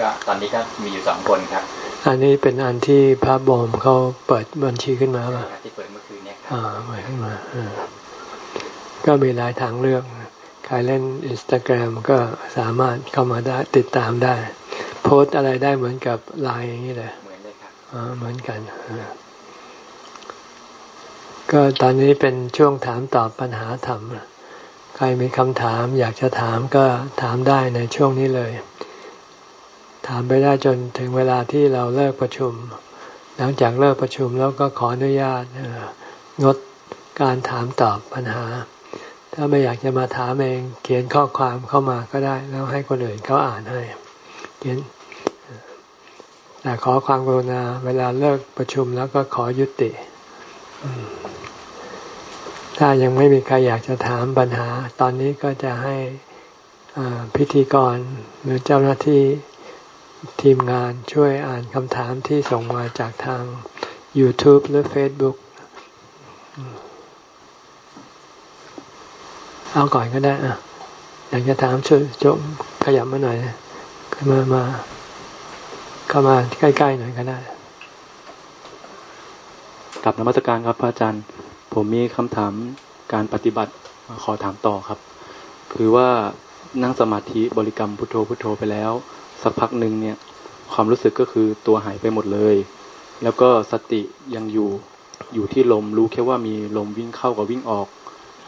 ก็ตอนนี้ก็มีอยู่สองคนครับ อันนี้เป็นอันที่พระบอมเขาเปิดบัญชีขึ้นมาป่ะที่เปิดเมื่อคืนนี้ครับอ่าเปิดขึ้นมาก็มีหลายทางเลือกใครเล่นอินสตาแกรมก็สามารถเข้ามาได้ติดตามได้ โพสอะไรได้เหมือนกับไลน์อย่างนี้เลยเหมือนเลยครับเหมือนกันก็ตอนนี้เป็นช่วงถามตอบปัญหาธรรมใครมีคำถามอยากจะถามก็ถามได้ในช่วงนี้เลย ถามไปได้จนถึงเวลาที่เราเลิกประชุม หลังจากเลิกประชุมแล้วก็ขออนุญาตงดการถามตอบปัญหา ถ้าไม่อยากจะมาถามเองเขียนข้อความเข้ามาก็ได้ แล้วให้คนอื่นเขาอ่านให้เขียนแต่ขอความกรุณาเวลาเลิกประชุมแล้วก็ขอยุติ ถ้ายังไม่มีใครอยากจะถามปัญหา ตอนนี้ก็จะให้พิธีกรหรือเจ้าหน้าที่ ทีมงานช่วยอ่านคำถามที่ส่งมาจากทาง YouTube หรือ Facebook เอาก่อนก็ได้อะอยากจะถามช่วยจมขยับมาหน่อยขึ้นมามา เข้ามาใกล้ๆหน่อยก็ได้กับนมัสการครับพระอาจารย์ ผมมีคำถามการปฏิบัติขอถามต่อครับ คือว่านั่งสมาธิบริกรรมพุทโธพุทโธไปแล้ว สักพักหนึ่งเนี่ย ความรู้สึกก็คือตัวหายไปหมดเลย แล้วก็สติยังอยู่อยู่ที่ลมรู้แค่ว่ามีลมวิ่งเข้ากับวิ่งออก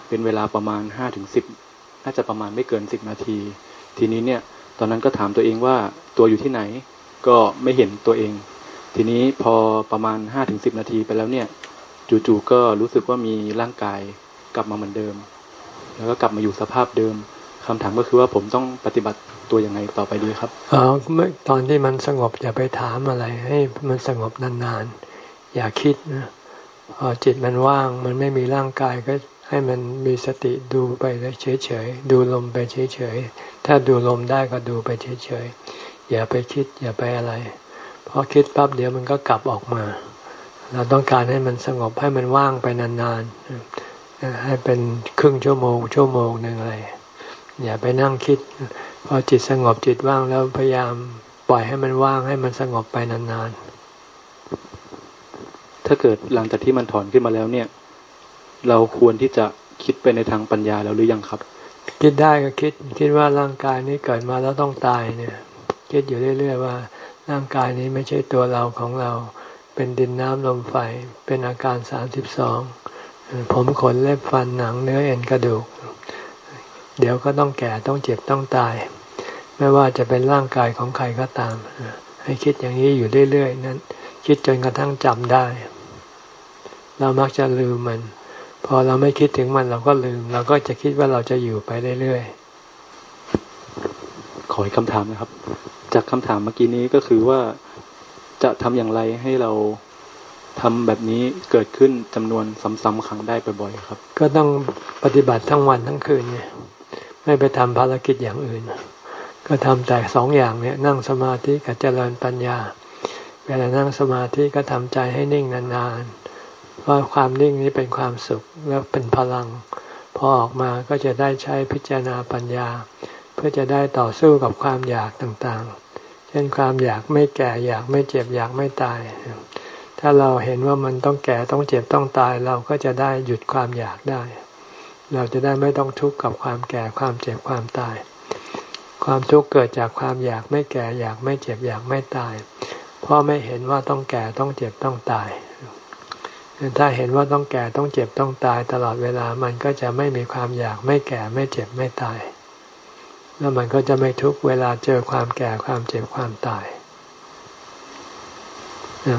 เป็นเวลาประมาณห้าถึงสิบน่าจะประมาณไม่เกินสิบนาที ทีนี้เนี่ย ตอนนั้นก็ถามตัวเองว่าตัวอยู่ที่ไหน ก็ไม่เห็นตัวเอง ทีนี้พอประมาณห้าถึงสิบนาทีไปแล้วเนี่ย จู่ๆก็รู้สึกว่ามีร่างกายกลับมาเหมือนเดิม แล้วก็กลับมาอยู่สภาพเดิมคำถามก็คือว่าผมต้องปฏิบัติ ตัวยังไงต่อไปดีครับอ๋ออตอนที่มันสงบอย่าไปถามอะไร ให้มันสงบนานๆ อย่าคิดนะพอจิตมันว่าง มันไม่มีร่างกายก็ให้มันมีสติดูไปเฉยๆดูลมไปเฉยๆถ้าดูลมได้ก็ดูไปเฉยๆอย่าไปคิด อย่าไปอะไรพอคิดปั๊บเดี๋ยวมันก็กลับออกมา เราต้องการให้มันสงบให้มันว่างไปนานๆให้เป็นครึ่งชั่วโมงชั่วโมงหนึ่งอะไร อย่าไปนั่งคิด พอจิตสงบจิตว่างแล้วพยายามปล่อยให้มันว่างให้มันสงบไปนานๆ ถ้าเกิดหลังจากที่มันถอนขึ้นมาแล้วเนี่ย เราควรที่จะคิดไปในทางปัญญาแล้วหรือยังครับ คิดได้ก็คิดคิดว่าร่างกายนี้เกิดมาแล้วต้องตายเนี่ย คิดอยู่เรื่อยๆว่า ร่างกายนี้ไม่ใช่ตัวเราของเรา เป็นดินน้ำลมไฟเป็นอาการสามสิบสองผมขนเล็บฟันหนังเนื้อเอ็นกระดูก เดี๋ยวก็ต้องแก่ต้องเจ็บต้องตาย ไม่ว่าจะเป็นร่างกายของใครก็ตาม ให้คิดอย่างนี้อยู่เรื่อยๆนั้น คิดจนกระทั่งจำได้ เรามักจะลืมมัน พอเราไม่คิดถึงมันเราก็ลืม เราก็จะคิดว่าเราจะอยู่ไปเรื่อยๆขออีกคำถามนะครับ จากคำถามเมื่อกี้นี้ก็คือว่าจะทำอย่างไรให้เราทำแบบนี้เกิดขึ้นจำนวนซ้ำๆครั้งได้บ่อยๆครับ ก็ต้องปฏิบัติทั้งวันทั้งคืนเนี่ย ไม่ไปทำภารกิจอย่างอื่น ก็ทำแต่สองอย่างเนี่ยนั่งสมาธิกับเจริญปัญญา เวลานั่งสมาธิก็ทำใจให้นิ่งนานๆว่าความนิ่งนี้เป็นความสุขและเป็นพลัง พอออกมาก็จะได้ใช้พิจารณาปัญญา เพื่อจะได้ต่อสู้กับความอยากต่างๆ เช่นความอยากไม่แก่อยากไม่เจ็บอยากไม่ตายถ้าเราเห็นว่ามันต้องแก่ต้องเจ็บต้องตายเราก็จะได้หยุดความอยากได้ เราจะได้ไม่ต้องทุกข์กับความแก่ความเจ็บความตาย ความทุกข์เกิดจากความอยากไม่แก่อยากไม่เจ็บอยากไม่ตาย เพราะไม่เห็นว่าต้องแก่ต้องเจ็บต้องตาย ถ้าเห็นว่าต้องแก่ต้องเจ็บต้องตาย ตลอดเวลามันก็จะไม่มีความอยากไม่แก่ไม่เจ็บไม่ตาย แล้วมันก็จะไม่ทุกเวลาเจอความแก่ความเจ็บความตาย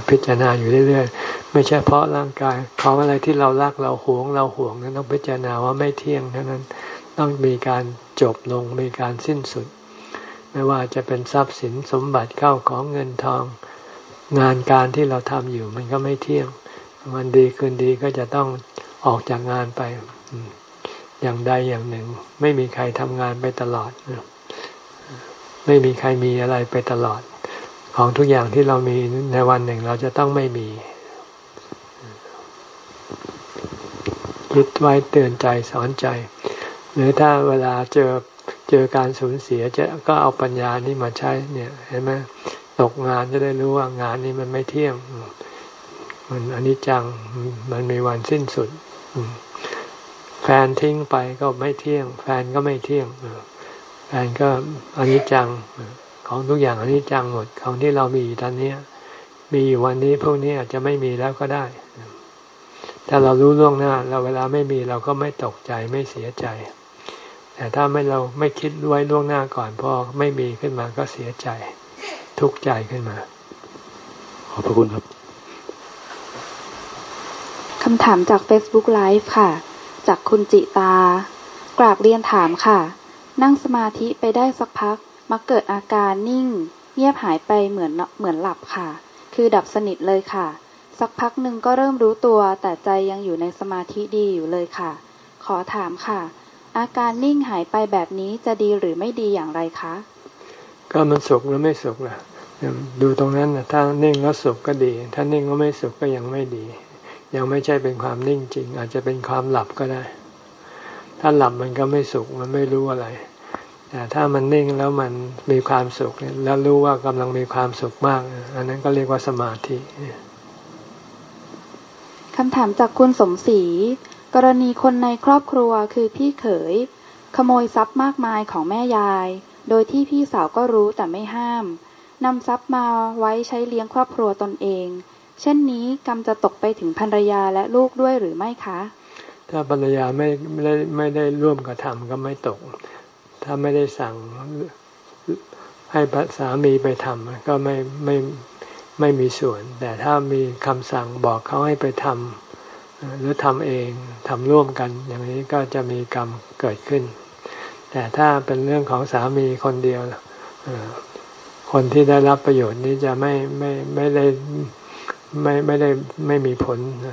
พิจารณาอยู่เรื่อยๆ ไม่ใช่เพราะร่างกายของอะไรที่เรารักเราหวงเราห่วงนั้นต้องพิจารณาว่าไม่เที่ยงเท่านั้นต้องมีการจบลงมีการสิ้นสุด ไม่ว่าจะเป็นทรัพย์สินสมบัติเข้าของเงินทอง งานการที่เราทำอยู่มันก็ไม่เที่ยงวันดีคืนดีก็จะต้องออกจากงานไป อย่างใดอย่างหนึ่ง ไม่มีใครทำงานไปตลอด ไม่มีใครมีอะไรไปตลอด ของทุกอย่างที่เรามีในวันหนึ่งเราจะต้องไม่มี คิดไว้เตือนใจสอนใจ หรือถ้าเวลาเจอเจอการสูญเสียจะก็เอาปัญญานี้มาใช้เนี่ยเห็นไหมตกงานจะได้รู้ว่างานนี้มันไม่เที่ยง มันอนิจจังมันมีวันสิ้นสุดแฟนทิ้งไปก็ไม่เที่ยง แฟนก็ไม่เที่ยงแฟนก็อนิจจัง ของทุกอย่างอนิจจังหมดของที่เรามีอยู่ตอนนี้มีอยู่วันนี้พวกนี้อาจจะไม่มีแล้วก็ได้ถ้าเรารู้ล่วงหน้า เราเวลาไม่มีเราก็ไม่ตกใจไม่เสียใจ แต่ถ้าไม่เราไม่คิดไว้ล่วงหน้าก่อนพอไม่มีขึ้นมาก็เสียใจ ทุกข์ใจขึ้นมา ขอบพระคุณครับคำถามจาก Facebook Live ค่ะ จากคุณจิตา กราบเรียนถามค่ะ นั่งสมาธิไปได้สักพัก มักเกิดอาการนิ่ง เงียบหายไปเหมือนเหมือนหลับค่ะ คือดับสนิทเลยค่ะ สักพักหนึ่งก็เริ่มรู้ตัว แต่ใจยังอยู่ในสมาธิดีอยู่เลยค่ะ ขอถามค่ะ อาการนิ่งหายไปแบบนี้จะดีหรือไม่ดีอย่างไรคะ ก็มันสุขหรือไม่สุขล่ะดูตรงนั้นนะถ้านิ่งแล้วสุขก็ดี ถ้านิ่งแล้วไม่สุขก็ยังไม่ดี ยังไม่ใช่เป็นความนิ่งจริง อาจจะเป็นความหลับก็ได้ ถ้าหลับมันก็ไม่สุขมันไม่รู้อะไร ถ้ามันนิ่งแล้วมันมีความสุขแล้วรู้ว่ากำลังมีความสุขมาก อันนั้นก็เรียกว่าสมาธิคำถามจากคุณสมศรีกรณีคนในครอบครัวคือพี่เขย ขโมยทรัพย์มากมายของแม่ยาย โดยที่พี่สาวก็รู้แต่ไม่ห้ามนำทรัพย์มาไว้ใช้เลี้ยงครอบครัวตนเอง เช่นนี้กรรมจะตกไปถึงภรรยาและลูกด้วยหรือไม่คะ ถ้าภรรยาไม่ไม่ได้ไม่ได้ร่วมกระทำก็ไม่ตก ถ้าไม่ได้สั่งให้สามีไปทำก็ไม่ไม่ไม่มีส่วน แต่ถ้ามีคำสั่งบอกเขาให้ไปทำหรือทำเองทำร่วมกัน อย่างนี้ก็จะมีกรรมเกิดขึ้น แต่ถ้าเป็นเรื่องของสามีคนเดียวคนที่ได้รับประโยชน์นี้จะไม่ไม่ไม่ได้ไม่ไม่ได้ไม่มีผลเ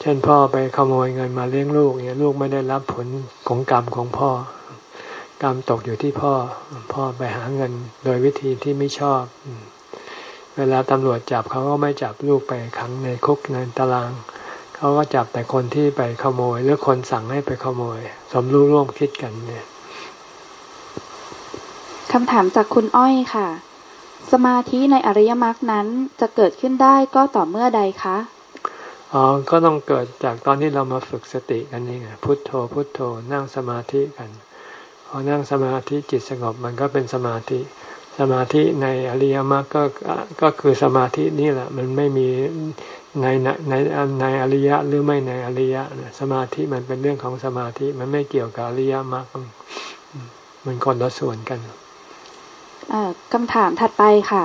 เช่นพ่อไปขโมยเงินมาเลี้ยงลูกเนี่ยลูกไม่ได้รับผลของกรรมของพ่อ กรรมตกอยู่ที่พ่อ พ่อไปหาเงินโดยวิธีที่ไม่ชอบ เวลาตำรวจจับเขาก็ไม่จับลูกไปขังในคุกในตาราง เขาก็จับแต่คนที่ไปขโมย หรือคนสั่งให้ไปขโมย สมรู้ร่วมคิดกันเนี่ยคำถามจากคุณอ้อยค่ะ สมาธิในอริยมรรคนั้นจะเกิดขึ้นได้ก็ต่อเมื่อใดคะ อ๋อ ก็ต้องเกิดจากตอนที่เรามาฝึกสติกันนี่ไงพุทโธ พุทโธ นั่งสมาธิกันพอนั่งสมาธิจิตสงบมันก็เป็นสมาธิ สมาธิในอริยมรรคก็ก็คือสมาธินี่แหละ มันไม่มีในในในอริยะหรือไม่ในอริยะสมาธิมันเป็นเรื่องของสมาธิมันไม่เกี่ยวกับอริยมรรคมันคนละส่วนกันคำถามถัดไปค่ะ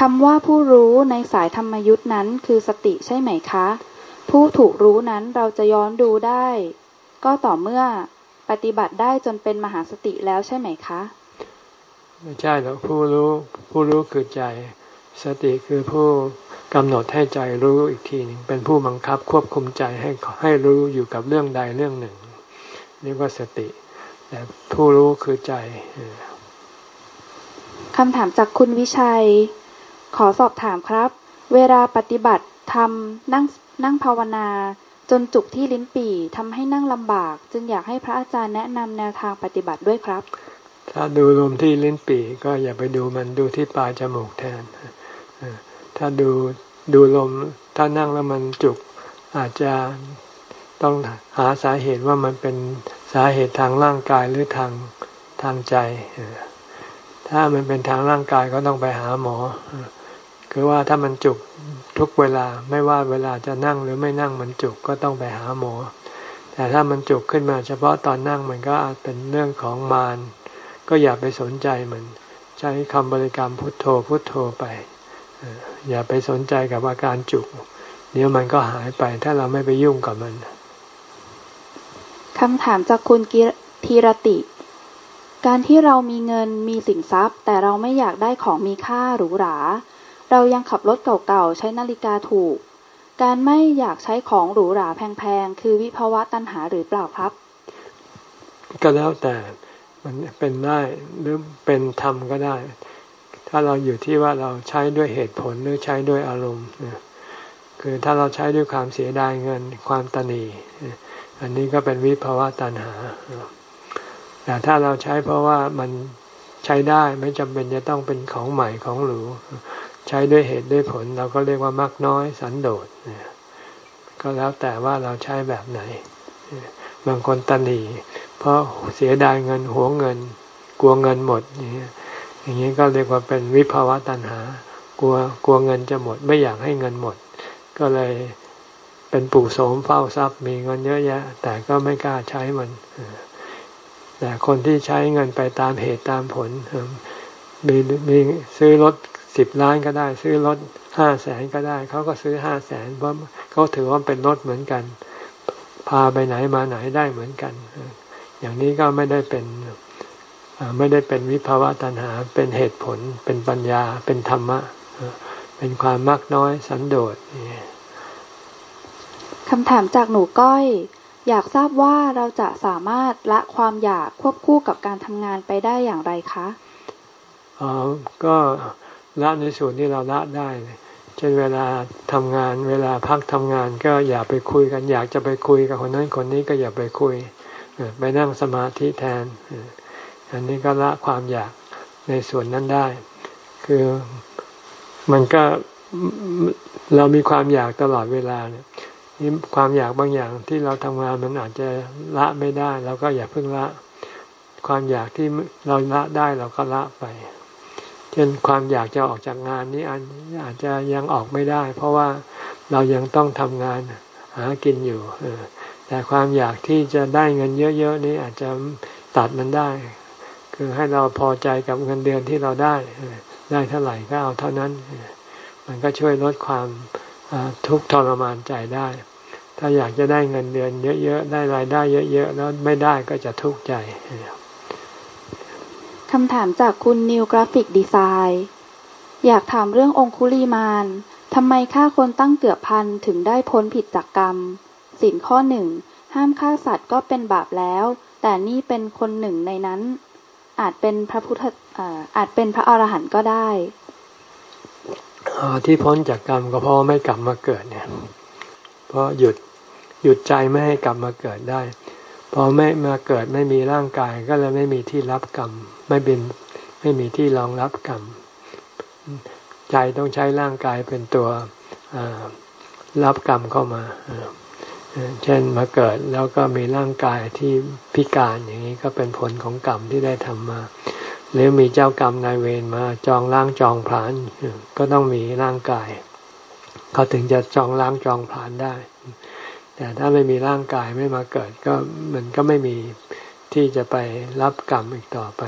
คำว่าผู้รู้ในสายธรรมยุทธ์นั้นคือสติใช่ไหมคะ ผู้ถูกรู้นั้นเราจะย้อนดูได้ ก็ต่อเมื่อปฏิบัติได้จนเป็นมหาสติแล้วใช่ไหมคะ ไม่ใช่หรอกผู้รู้ผู้รู้คือใจ สติคือผู้กำหนดให้ใจรู้อีกทีหนึ่งเป็นผู้บังคับควบคุมใจให้ให้รู้อยู่กับเรื่องใดเรื่องหนึ่งเรียกว่าสติ แต่ผู้รู้คือใจคำถามจากคุณวิชัย ขอสอบถามครับ เวลาปฏิบัติทำนั่ง นั่งภาวนาจนจุกที่ลิ้นปี่ทำให้นั่งลำบาก จึงอยากให้พระอาจารย์แนะนำแนวทางปฏิบัติด้วยครับ ถ้าดูลมที่ลิ้นปี่ก็อย่าไปดูมันดูที่ปลายจมูกแทน ถ้าดูดูลมถ้านั่งแล้วมันจุกอาจจะต้องหาสาเหตุว่ามันเป็นสาเหตุทางร่างกายหรือทางทางใจ ถ้ามันเป็นทางร่างกายก็ต้องไปหาหมอ คือว่าถ้ามันจุก ทุกเวลาไม่ว่าเวลาจะนั่งหรือไม่นั่งมันจุกก็ต้องไปหาหมอ แต่ถ้ามันจุกขึ้นมาเฉพาะตอนนั่งมันก็อาจเป็นเรื่องของมารก็อย่าไปสนใจมัน ใช้คำบริกรรมพุทโธพุทโธไปอย่าไปสนใจกับอาการจุก เดี๋ยวมันก็หายไปถ้าเราไม่ไปยุ่งกับมันคำถามจากคุณกีรติ การที่เรามีเงินมีสินทรัพย์ แต่เราไม่อยากได้ของมีค่าหรูหรา เรายังขับรถเก่าๆ ใช้นาฬิกาถูก การไม่อยากใช้ของหรูหราแพงๆ คือวิภาวะตัณหาหรือเปล่าครับ ก็แล้วแต่มันเป็นได้หรือเป็นธรรมก็ได้ ถ้าเราอยู่ที่ว่าเราใช้ด้วยเหตุผลหรือใช้ด้วยอารมณ์คือถ้าเราใช้ด้วยความเสียดายเงินความตนีอันนี้ก็เป็นวิภาวะตัณหา แต่ถ้าเราใช้เพราะว่ามันใช้ได้ไม่จำเป็นจะต้องเป็นของใหม่ของหรู ใช้ด้วยเหตุด้วยผล เราก็เรียกว่ามักน้อยสันโดษก็แล้วแต่ว่าเราใช้แบบไหน บางคนตันหนีเพราะเสียดายเงินหัวเงิน กลัวเงินหมดอย่างนี้อย่างนี้ก็เรียกว่าเป็นวิภาวะตัณหา กลัวกลัวเงินจะหมด ไม่อยากให้เงินหมด ก็เลยเป็นปู่โสมเฝ้าทรัพย์มีเงินเยอะแยะ แต่ก็ไม่กล้าใช้มันแต่คนที่ใช้เงินไปตามเหตุตามผลมีมีซื้อรถ สิบล้านก็ได้ ซื้อรถห้าแสนก็ได้ เขาก็ซื้อห้าแสนเพราะเขาถือว่าเป็นรถเหมือนกัน พาไปไหนมาไหนได้เหมือนกัน อย่างนี้ก็ไม่ได้เป็นไม่ได้เป็นวิภาวะตัณหา เป็นเหตุผล เป็นปัญญา เป็นธรรมะ เป็นความมากน้อยสันโดษคำถามจากหนูก้อย อยากทราบว่าเราจะสามารถละความอยากควบคู่กับการทำงานไปได้อย่างไรคะอ๋อก็ ละในส่วนที่เราละได้เช่นเวลาทำงาน เวลาพักทำงานก็อย่าไปคุยกัน อยากจะไปคุยกับคนนั้นคนนี้ก็อย่าไปคุย ไปนั่งสมาธิแทน อันนี้ก็ละความอยากในส่วนนั้นได้ คือมันก็เรามีความอยากตลอดเวลาเนี่ยนี่ความอยากบางอย่างที่เราทำงานมันอาจจะละไม่ได้เราก็อย่าเพิ่งละ ความอยากที่เราละได้เราก็ละไป เช่นความอยากจะออกจากงานนี้อันอาจจะยังออกไม่ได้ เพราะว่าเรายังต้องทำงานหากินอยู่แต่ความอยากที่จะได้เงินเยอะๆนี้อาจจะตัดมันได้ คือให้เราพอใจกับเงินเดือนที่เราได้ ได้เท่าไหร่ก็เอาเท่านั้น มันก็ช่วยลดความทุกข์ทรมานใจได้ ถ้าอยากจะได้เงินเดือนเยอะๆ ได้รายได้เยอะๆ แล้วไม่ได้ก็จะทุกข์ใจ คำถามจากคุณนิวกราฟิกดีไซน์ อยากถามเรื่ององคุลีมานทำไมฆ่าคนตั้งเกือบพันถึงได้พ้นผิดจากกรรมสินข้อหนึ่งห้ามฆ่าสัตว์ก็เป็นบาปแล้ว แต่นี่เป็นคนหนึ่งในนั้น อาจเป็นพระพุทธอาจเป็นพระอรหันต์ก็ได้ที่พ้นจากกรรมก็เพราะไม่กลับมาเกิดเนี่ยเพราะหยุดหยุดใจไม่ให้กลับมาเกิดได้พอไม่มาเกิดไม่มีร่างกายก็เลยไม่มีที่รับกรรม ไม่เป็นไม่มีที่รองรับกรรม ใจต้องใช้ร่างกายเป็นตัวรับกรรมเข้ามาเช่นมาเกิดแล้วก็มีร่างกายที่พิการอย่างนี้ก็เป็นผลของกรรมที่ได้ทำมา หรือมีเจ้ากรรมนายเวรมาจองล้างจองผลานก็ต้องมีร่างกาย เขาถึงจะจองล้างจองผลานได้ แต่ถ้าไม่มีร่างกายไม่มาเกิดก็มันก็ไม่มีที่จะไปรับกรรมอีกต่อไป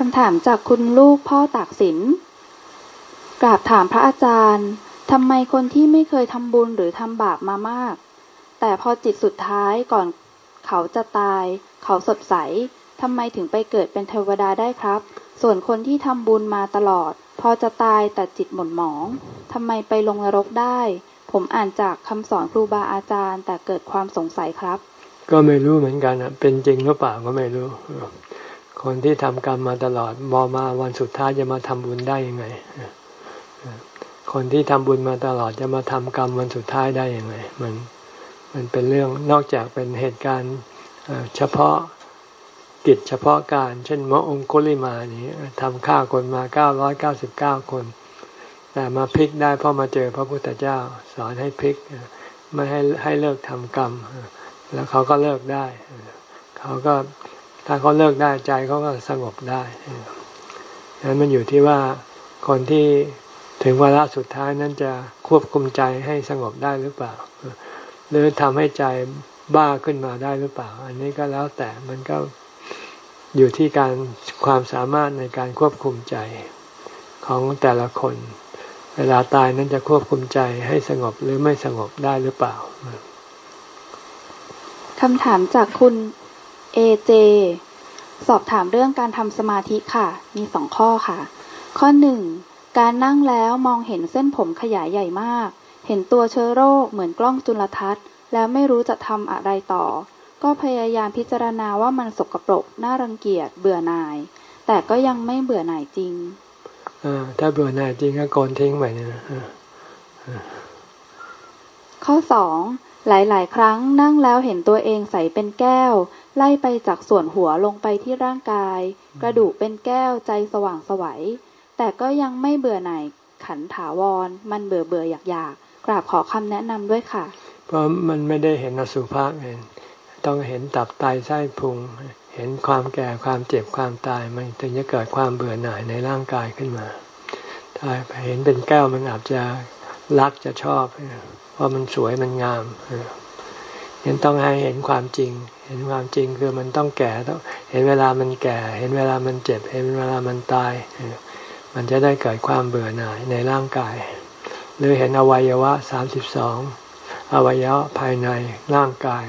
คำถามจากคุณลูกพ่อตากสิน กราบถามพระอาจารย์ทำไมคนที่ไม่เคยทำบุญหรือทำบาปมามาก แต่พอจิตสุดท้ายก่อนเขาจะตาย เขาสดใสทำไมถึงไปเกิดเป็นเทวดาได้ครับ ส่วนคนที่ทำบุญมาตลอด พอจะตายแต่จิตหม่นหมองทำไมไปลงนรกได้ ผมอ่านจากคำสอนครูบาอาจารย์ แต่เกิดความสงสัยครับ ก็ไม่รู้เหมือนกันเป็นจริงหรือเปล่าก็ไม่รู้ คนที่ทำกรรมมาตลอดมอมาวันสุดท้ายจะมาทำบุญได้ยังไง คนที่ทำบุญมาตลอดจะมาทำกรรมวันสุดท้ายได้ย่างไรมันมันเป็นเรื่องนอกจากเป็นเหตุการณ์เฉพาะกิจเฉพาะการ เช่นมะองคุลิมานี้ทำฆ่าคนมาเก้าร้อยเก้าสิบเก้าคน แต่มาพลิกได้เพราะมาเจอพระพุทธเจ้า สอนให้พลิกไม่ให้ให้เลิกทำกรรม แล้วเขาก็เลิกได้ เขาก็ ถ้าเขาเลิกได้ใจเขาก็สงบได้ดังนั้นมันอยู่ที่ว่าคนที่ถึงวาระสุดท้ายนั้นจะควบคุมใจให้สงบได้หรือเปล่า หรือทำให้ใจบ้าขึ้นมาได้หรือเปล่า อันนี้ก็แล้วแต่มันก็อยู่ที่การความสามารถในการควบคุมใจของแต่ละคน เวลาตายนั้นจะควบคุมใจให้สงบหรือไม่สงบได้หรือเปล่าคำถามจากคุณ เอเจสอบถามเรื่องการทำสมาธิค่ะ มีสองข้อค่ะ ข้อหนึ่งการนั่งแล้วมองเห็นเส้นผมขยายใหญ่มาก เห็นตัวเชื้อโรคเหมือนกล้องจุลทรรศน์ แล้วไม่รู้จะทำอะไรต่อ ก็พยายามพิจารณาว่ามันสกปรก น่ารังเกียจ เบื่อหน่าย แต่ก็ยังไม่เบื่อหน่ายจริงอถ้าเบื่อหน่ายจริงก็โกนทิ้งไปนะข้อสองหลาย ๆ ครั้งนั่งแล้วเห็นตัวเองใสเป็นแก้ว ไล่ไปจากส่วนหัวลงไปที่ร่างกาย กระดูกเป็นแก้วใจสว่างสวัย แต่ก็ยังไม่เบื่อหน่ายขันถาวร มันเบื่อเบื่ออยากอยากกราบขอคำแนะนำด้วยค่ะ เพราะมันไม่ได้เห็นอสุภะไงต้องเห็นตับไตไส้พุง เห็นความแก่ความเจ็บความตาย มันถึงจะเกิดความเบื่อหน่ายในร่างกายขึ้นมา ถ้าเห็นเป็นแก้วมันอาจจะรักจะชอบ เพราะมันสวยมันงาม เห็นต้องให้เห็นความจริง เห็นความจริงคือมันต้องแก่ต้องเห็นเวลามันแก่ เห็นเวลามันเจ็บ เห็นเวลามันตาย มันจะได้เกิดความเบื่อหน่ายในร่างกาย หรือเห็นอวัยวะสามสิบสองอวัยวะภายในร่างกาย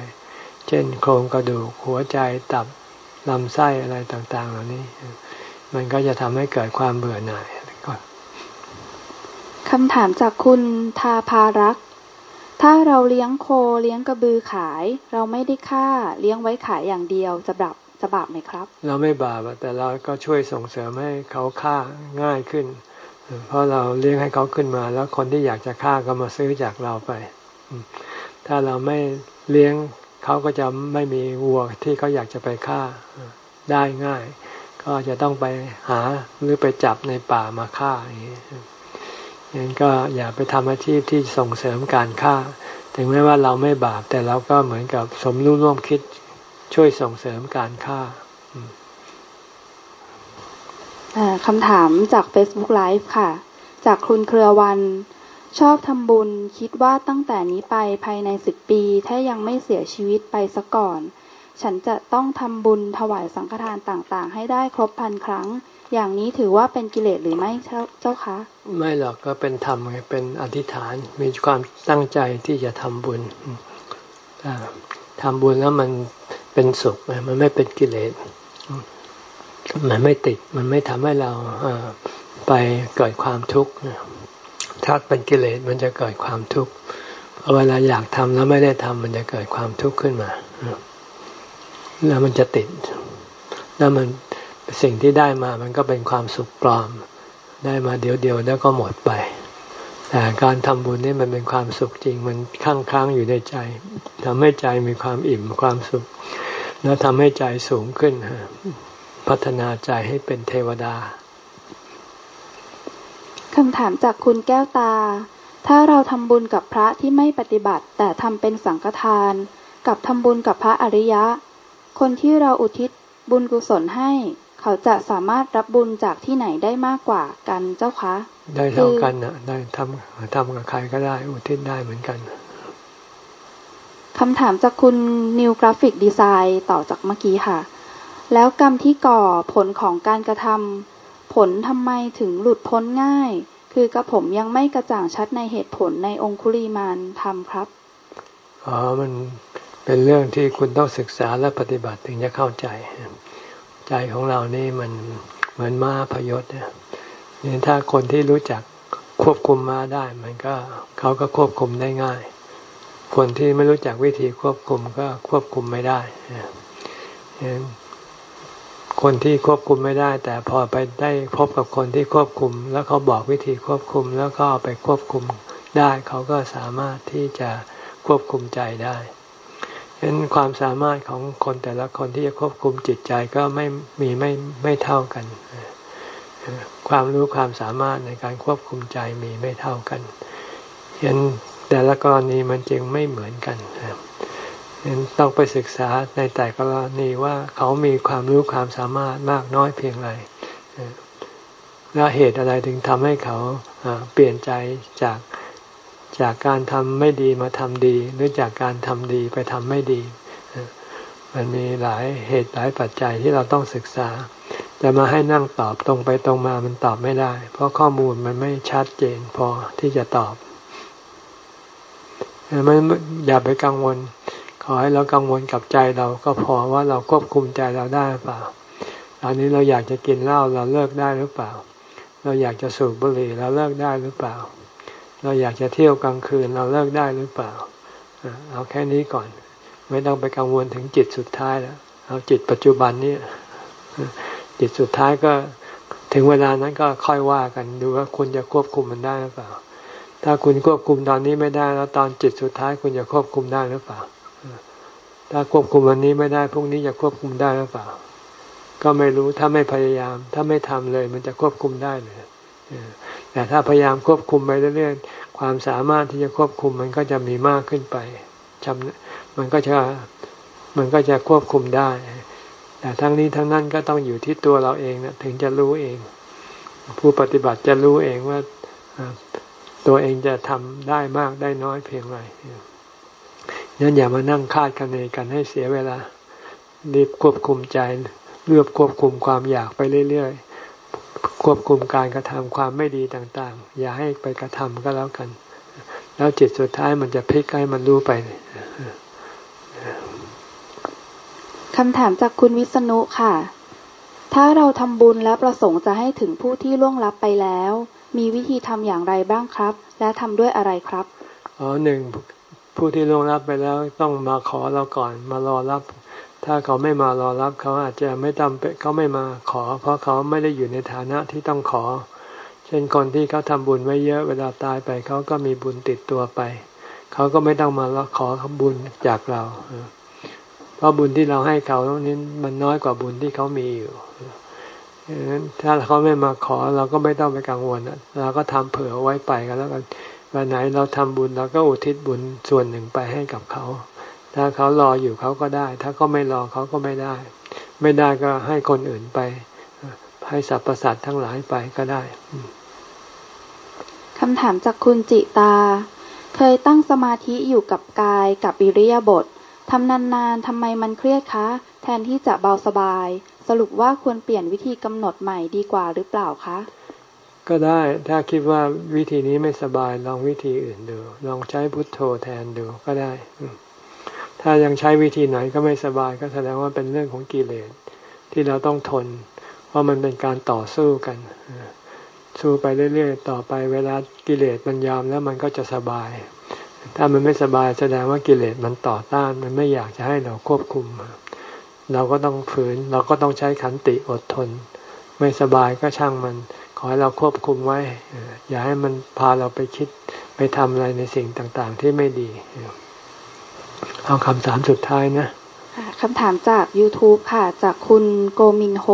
เช่น โครงกระดูกหัวใจตับลำไส้อะไรต่างๆ เหล่านี้ มันก็จะทำให้เกิดความเบื่อหน่ายคำถามจากคุณทาภารักษ ถ้าเราเลี้ยงโคเลี้ยงกระบือขาย เราไม่ได้ฆ่าเลี้ยงไว้ขายอย่างเดียวจะดับจะบาปไหมครับ เราไม่บาปแต่เราก็ช่วยส่งเสริมให้เขาฆ่าง่ายขึ้น เพราะเราเลี้ยงให้เขาขึ้นมา แล้วคนที่อยากจะฆ่าก็มาซื้อจากเราไป ถ้าเราไม่เลี้ยงเขาก็จะไม่มีวัวที่เขาอยากจะไปฆ่าได้ง่าย ก็จะต้องไปหาหรือไปจับในป่ามาฆ่าอย่างนี้ ก็อย่าไปทำอาชีพที่ส่งเสริมการฆ่า ถึงแม้ว่าเราไม่บาป แต่เราก็เหมือนกับสมรู้ร่วมคิดช่วยส่งเสริมการฆ่าคำถามจาก Facebook Live ค่ะ จากคุณเครือวัน ชอบทำบุญคิดว่าตั้งแต่นี้ไปภายในสิบปี ถ้ายังไม่เสียชีวิตไปซะก่อน ฉันจะต้องทำบุญถวายสังฆทานต่างๆ ให้ได้ครบพันครั้ง อย่างนี้ถือว่าเป็นกิเลสหรือไม่เจ้าคะ ไม่หรอกก็เป็นธรรมเป็นอธิษฐานมีความตั้งใจที่จะทำบุญทำบุญแล้วมันเป็นสุขมันไม่เป็นกิเลสมันไม่ติดมันไม่ทำให้เราไปเกิดความทุกข์ถ้าเป็นกิเลสมันจะเกิดความทุกข์พอเวลาอยากทำแล้วไม่ได้ทำมันจะเกิดความทุกข์ขึ้นมาแล้วมันจะติดแล้วมัน สิ่งที่ได้มามันก็เป็นความสุขปลอม ได้มาเดี๋ยวเดียวแล้วก็หมดไป แต่การทำบุญนี่มันเป็นความสุขจริง มันค้างค้างอยู่ในใจทำให้ใจมีความอิ่มความสุข แล้วทำให้ใจสูงขึ้น พัฒนาใจให้เป็นเทวดาคำถามจากคุณแก้วตา ถ้าเราทำบุญกับพระที่ไม่ปฏิบัติ แต่ทำเป็นสังฆทาน กับทำบุญกับพระอริยะ คนที่เราอุทิศบุญกุศลให้ เขาจะสามารถรับบุญจากที่ไหนได้มากกว่ากันเจ้าคะ ได้เท่ากันนะได้ทำทำกับใครก็ได้ อุทิศได้เหมือนกันคำถามจากคุณนิวกราฟิกดีไซน์ต่อจากเมื่อกี้ค่ะ แล้วกรรมที่ก่อผลของการกระทำผลทำไมถึงหลุดพ้นง่าย คือกระผมยังไม่กระจ่างชัดในเหตุผลในองคุลีมานทำครับอ๋อมันเป็นเรื่องที่คุณต้องศึกษาและปฏิบัติถึงจะเข้าใจ ใจของเรานี่มันเหมือนม้าพยศเนี่ยถ้าคนที่รู้จักควบคุมม้าได้ มันก็เขาก็ควบคุมได้ง่าย คนที่ไม่รู้จักวิธีควบคุมก็ควบคุมไม่ได้คนคนที่ควบคุมไม่ได้ แต่พอไปได้พบกับคนที่ควบคุม แล้วเขาบอกวิธีควบคุม แล้วก็ไปควบคุมได้ เขาก็สามารถที่จะควบคุมใจได้ ฉะนั้นความสามารถของคนแต่ละคนที่จะควบคุมจิตใจก็ไม่มีไม่ไม่เท่ากัน ความรู้ความสามารถในการควบคุมใจมีไม่เท่ากันฉะนั้นแต่ละกรณีมันจึงไม่เหมือนกันต้องไปศึกษาในแต่กรณีว่าเขามีความรู้ความสามารถมากน้อยเพียงไรและเหตุอะไรถึงทำให้เขาเปลี่ยนใจจาก จากการทำไม่ดีมาทำดี หรือจากการทำดีไปทำไม่ดี มันมีหลายเหตุหลายปัจจัยที่เราต้องศึกษา จะมาให้นั่งตอบตรงไปตรงมามันตอบไม่ได้ เพราะข้อมูลมันไม่ชัดเจนพอที่จะตอบไมันอย่าไปกังวล ขอให้เรากังวลกับใจเราก็พอว่าเราควบคุมใจเราได้หรือเปล่า ตอนนี้เราอยากจะกินเหล้าเราเลิกได้หรือเปล่า เราอยากจะสูบบุหรี่เราเลิกได้หรือเปล่า เราอยากจะเที่ยวกลางคืนเราเลิกได้หรือเปล่า เอาแค่นี้ก่อน ไม่ต้องไปกังวลถึงจิตสุดท้ายแล้วเอาจิตปัจจุบันนี้จิตสุดท้ายก็ถึงเวลานั้นก็ค่อยว่ากันดูว่าคุณจะควบคุมมันได้หรือเปล่า ถ้าคุณควบคุมตอนนี้ไม่ได้แล้วตอนจิตสุดท้ายคุณจะควบคุมได้หรือเปล่า ถ้าควบคุมวันนี้ไม่ได้พรุ่งนี้จะควบคุมได้หรือเปล่า ก็ไม่รู้ถ้าไม่พยายาม ถ้าไม่ทำเลย มันจะควบคุมได้เลย แต่ถ้าพยายามควบคุมไปเรื่อยๆความสามารถที่จะควบคุมมันก็จะมีมากขึ้นไปจำมันก็จะมันก็จะควบคุมได้ แต่ทั้งนี้ทั้งนั้นก็ต้องอยู่ที่ตัวเราเองนะถึงจะรู้เอง ผู้ปฏิบัติจะรู้เองว่าตัวเองจะทำได้มากได้น้อยเพียงไรนั้นอย่ามานั่งคาดคะเนกันให้เสียเวลา รีบควบคุมใจเลือกควบคุมความอยากไปเรื่อยๆ ควบคุมการกระทำความไม่ดีต่างๆ อย่าให้ไปกระทำก็แล้วกัน แล้วจิตสุดท้ายมันจะพลิกให้มันรู้ไปคำถามจากคุณวิษณุค่ะ ถ้าเราทำบุญและประสงค์จะให้ถึงผู้ที่ล่วงลับไปแล้ว มีวิธีทำอย่างไรบ้างครับ และทำด้วยอะไรครับ อ๋อหนึ่งผู้ที่ล่วงลับไปแล้วต้องมาขอเราก่อน มารอรับ ถ้าเขาไม่มารอรับเขาอาจจะไม่จำเป็นเขาไม่มาขอ เพราะเขาไม่ได้อยู่ในฐานะที่ต้องขอ เช่นคนที่เขาทำบุญไว้เยอะเวลาตายไปเขาก็มีบุญติดตัวไป เขาก็ไม่ต้องมาขอบุญจากเรา เพราะบุญที่เราให้เขานี้มันน้อยกว่าบุญที่เขามีอยู่ถ้าเขาไม่มาขอเราก็ไม่ต้องไปกังวลเราก็ทำเผื่อไว้ไปกันแล้วกันวันไหนเราทำบุญเราก็อุทิศบุญส่วนหนึ่งไปให้กับเขา ถ้าเขารออยู่เขาก็ได้ ถ้าเขาไม่รอเขาก็ไม่ได้ ไม่ได้ก็ให้คนอื่นไป ให้สรรพสัตว์ทั้งหลายไปก็ได้คำถามจากคุณจิตา เคยตั้งสมาธิอยู่กับกายกับอิริยาบถทำนานๆทำไมมันเครียดคะ แทนที่จะเบาสบาย สรุปว่าควรเปลี่ยนวิธีกำหนดใหม่ดีกว่าหรือเปล่าคะ ก็ได้ถ้าคิดว่าวิธีนี้ไม่สบายลองวิธีอื่นดู ลองใช้พุทโธแทนดูก็ได้ ถ้ายังใช้วิธีไหนก็ไม่สบายก็แสดงว่าเป็นเรื่องของกิเลสที่เราต้องทน เพราะมันเป็นการต่อสู้กันสู้ไปเรื่อยๆ ต่อไปเวลากิเลสมันยอมแล้วมันก็จะสบาย ถ้ามันไม่สบายแสดงว่ากิเลสมันต่อต้าน มันไม่อยากจะให้เราควบคุม เราก็ต้องฝืน เราก็ต้องใช้ขันติอดทน ไม่สบายก็ช่างมัน ขอให้เราควบคุมไว้ อย่าให้มันพาเราไปคิดไปทำอะไรในสิ่งต่างๆ ที่ไม่ดี เอาคำถามสุดท้ายนะคำถามจาก YouTube ค่ะ จากคุณโกมินโฮ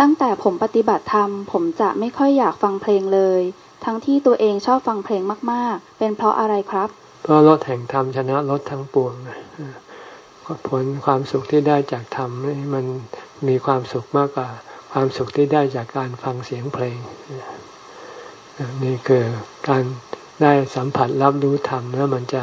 ตั้งแต่ผมปฏิบัติธรรม ผมจะไม่ค่อยอยากฟังเพลงเลย ทั้งที่ตัวเองชอบฟังเพลงมาก ๆ เป็นเพราะอะไรครับ เพราะรถแห่งธรรมชนะรถทั้งปวงผลความสุขที่ได้จากธรรมนี่มันมีความสุขมากกว่าความสุขที่ได้จากการฟังเสียงเพลง นี่คือการได้สัมผัสรับรู้ธรรมแล้วมันจะ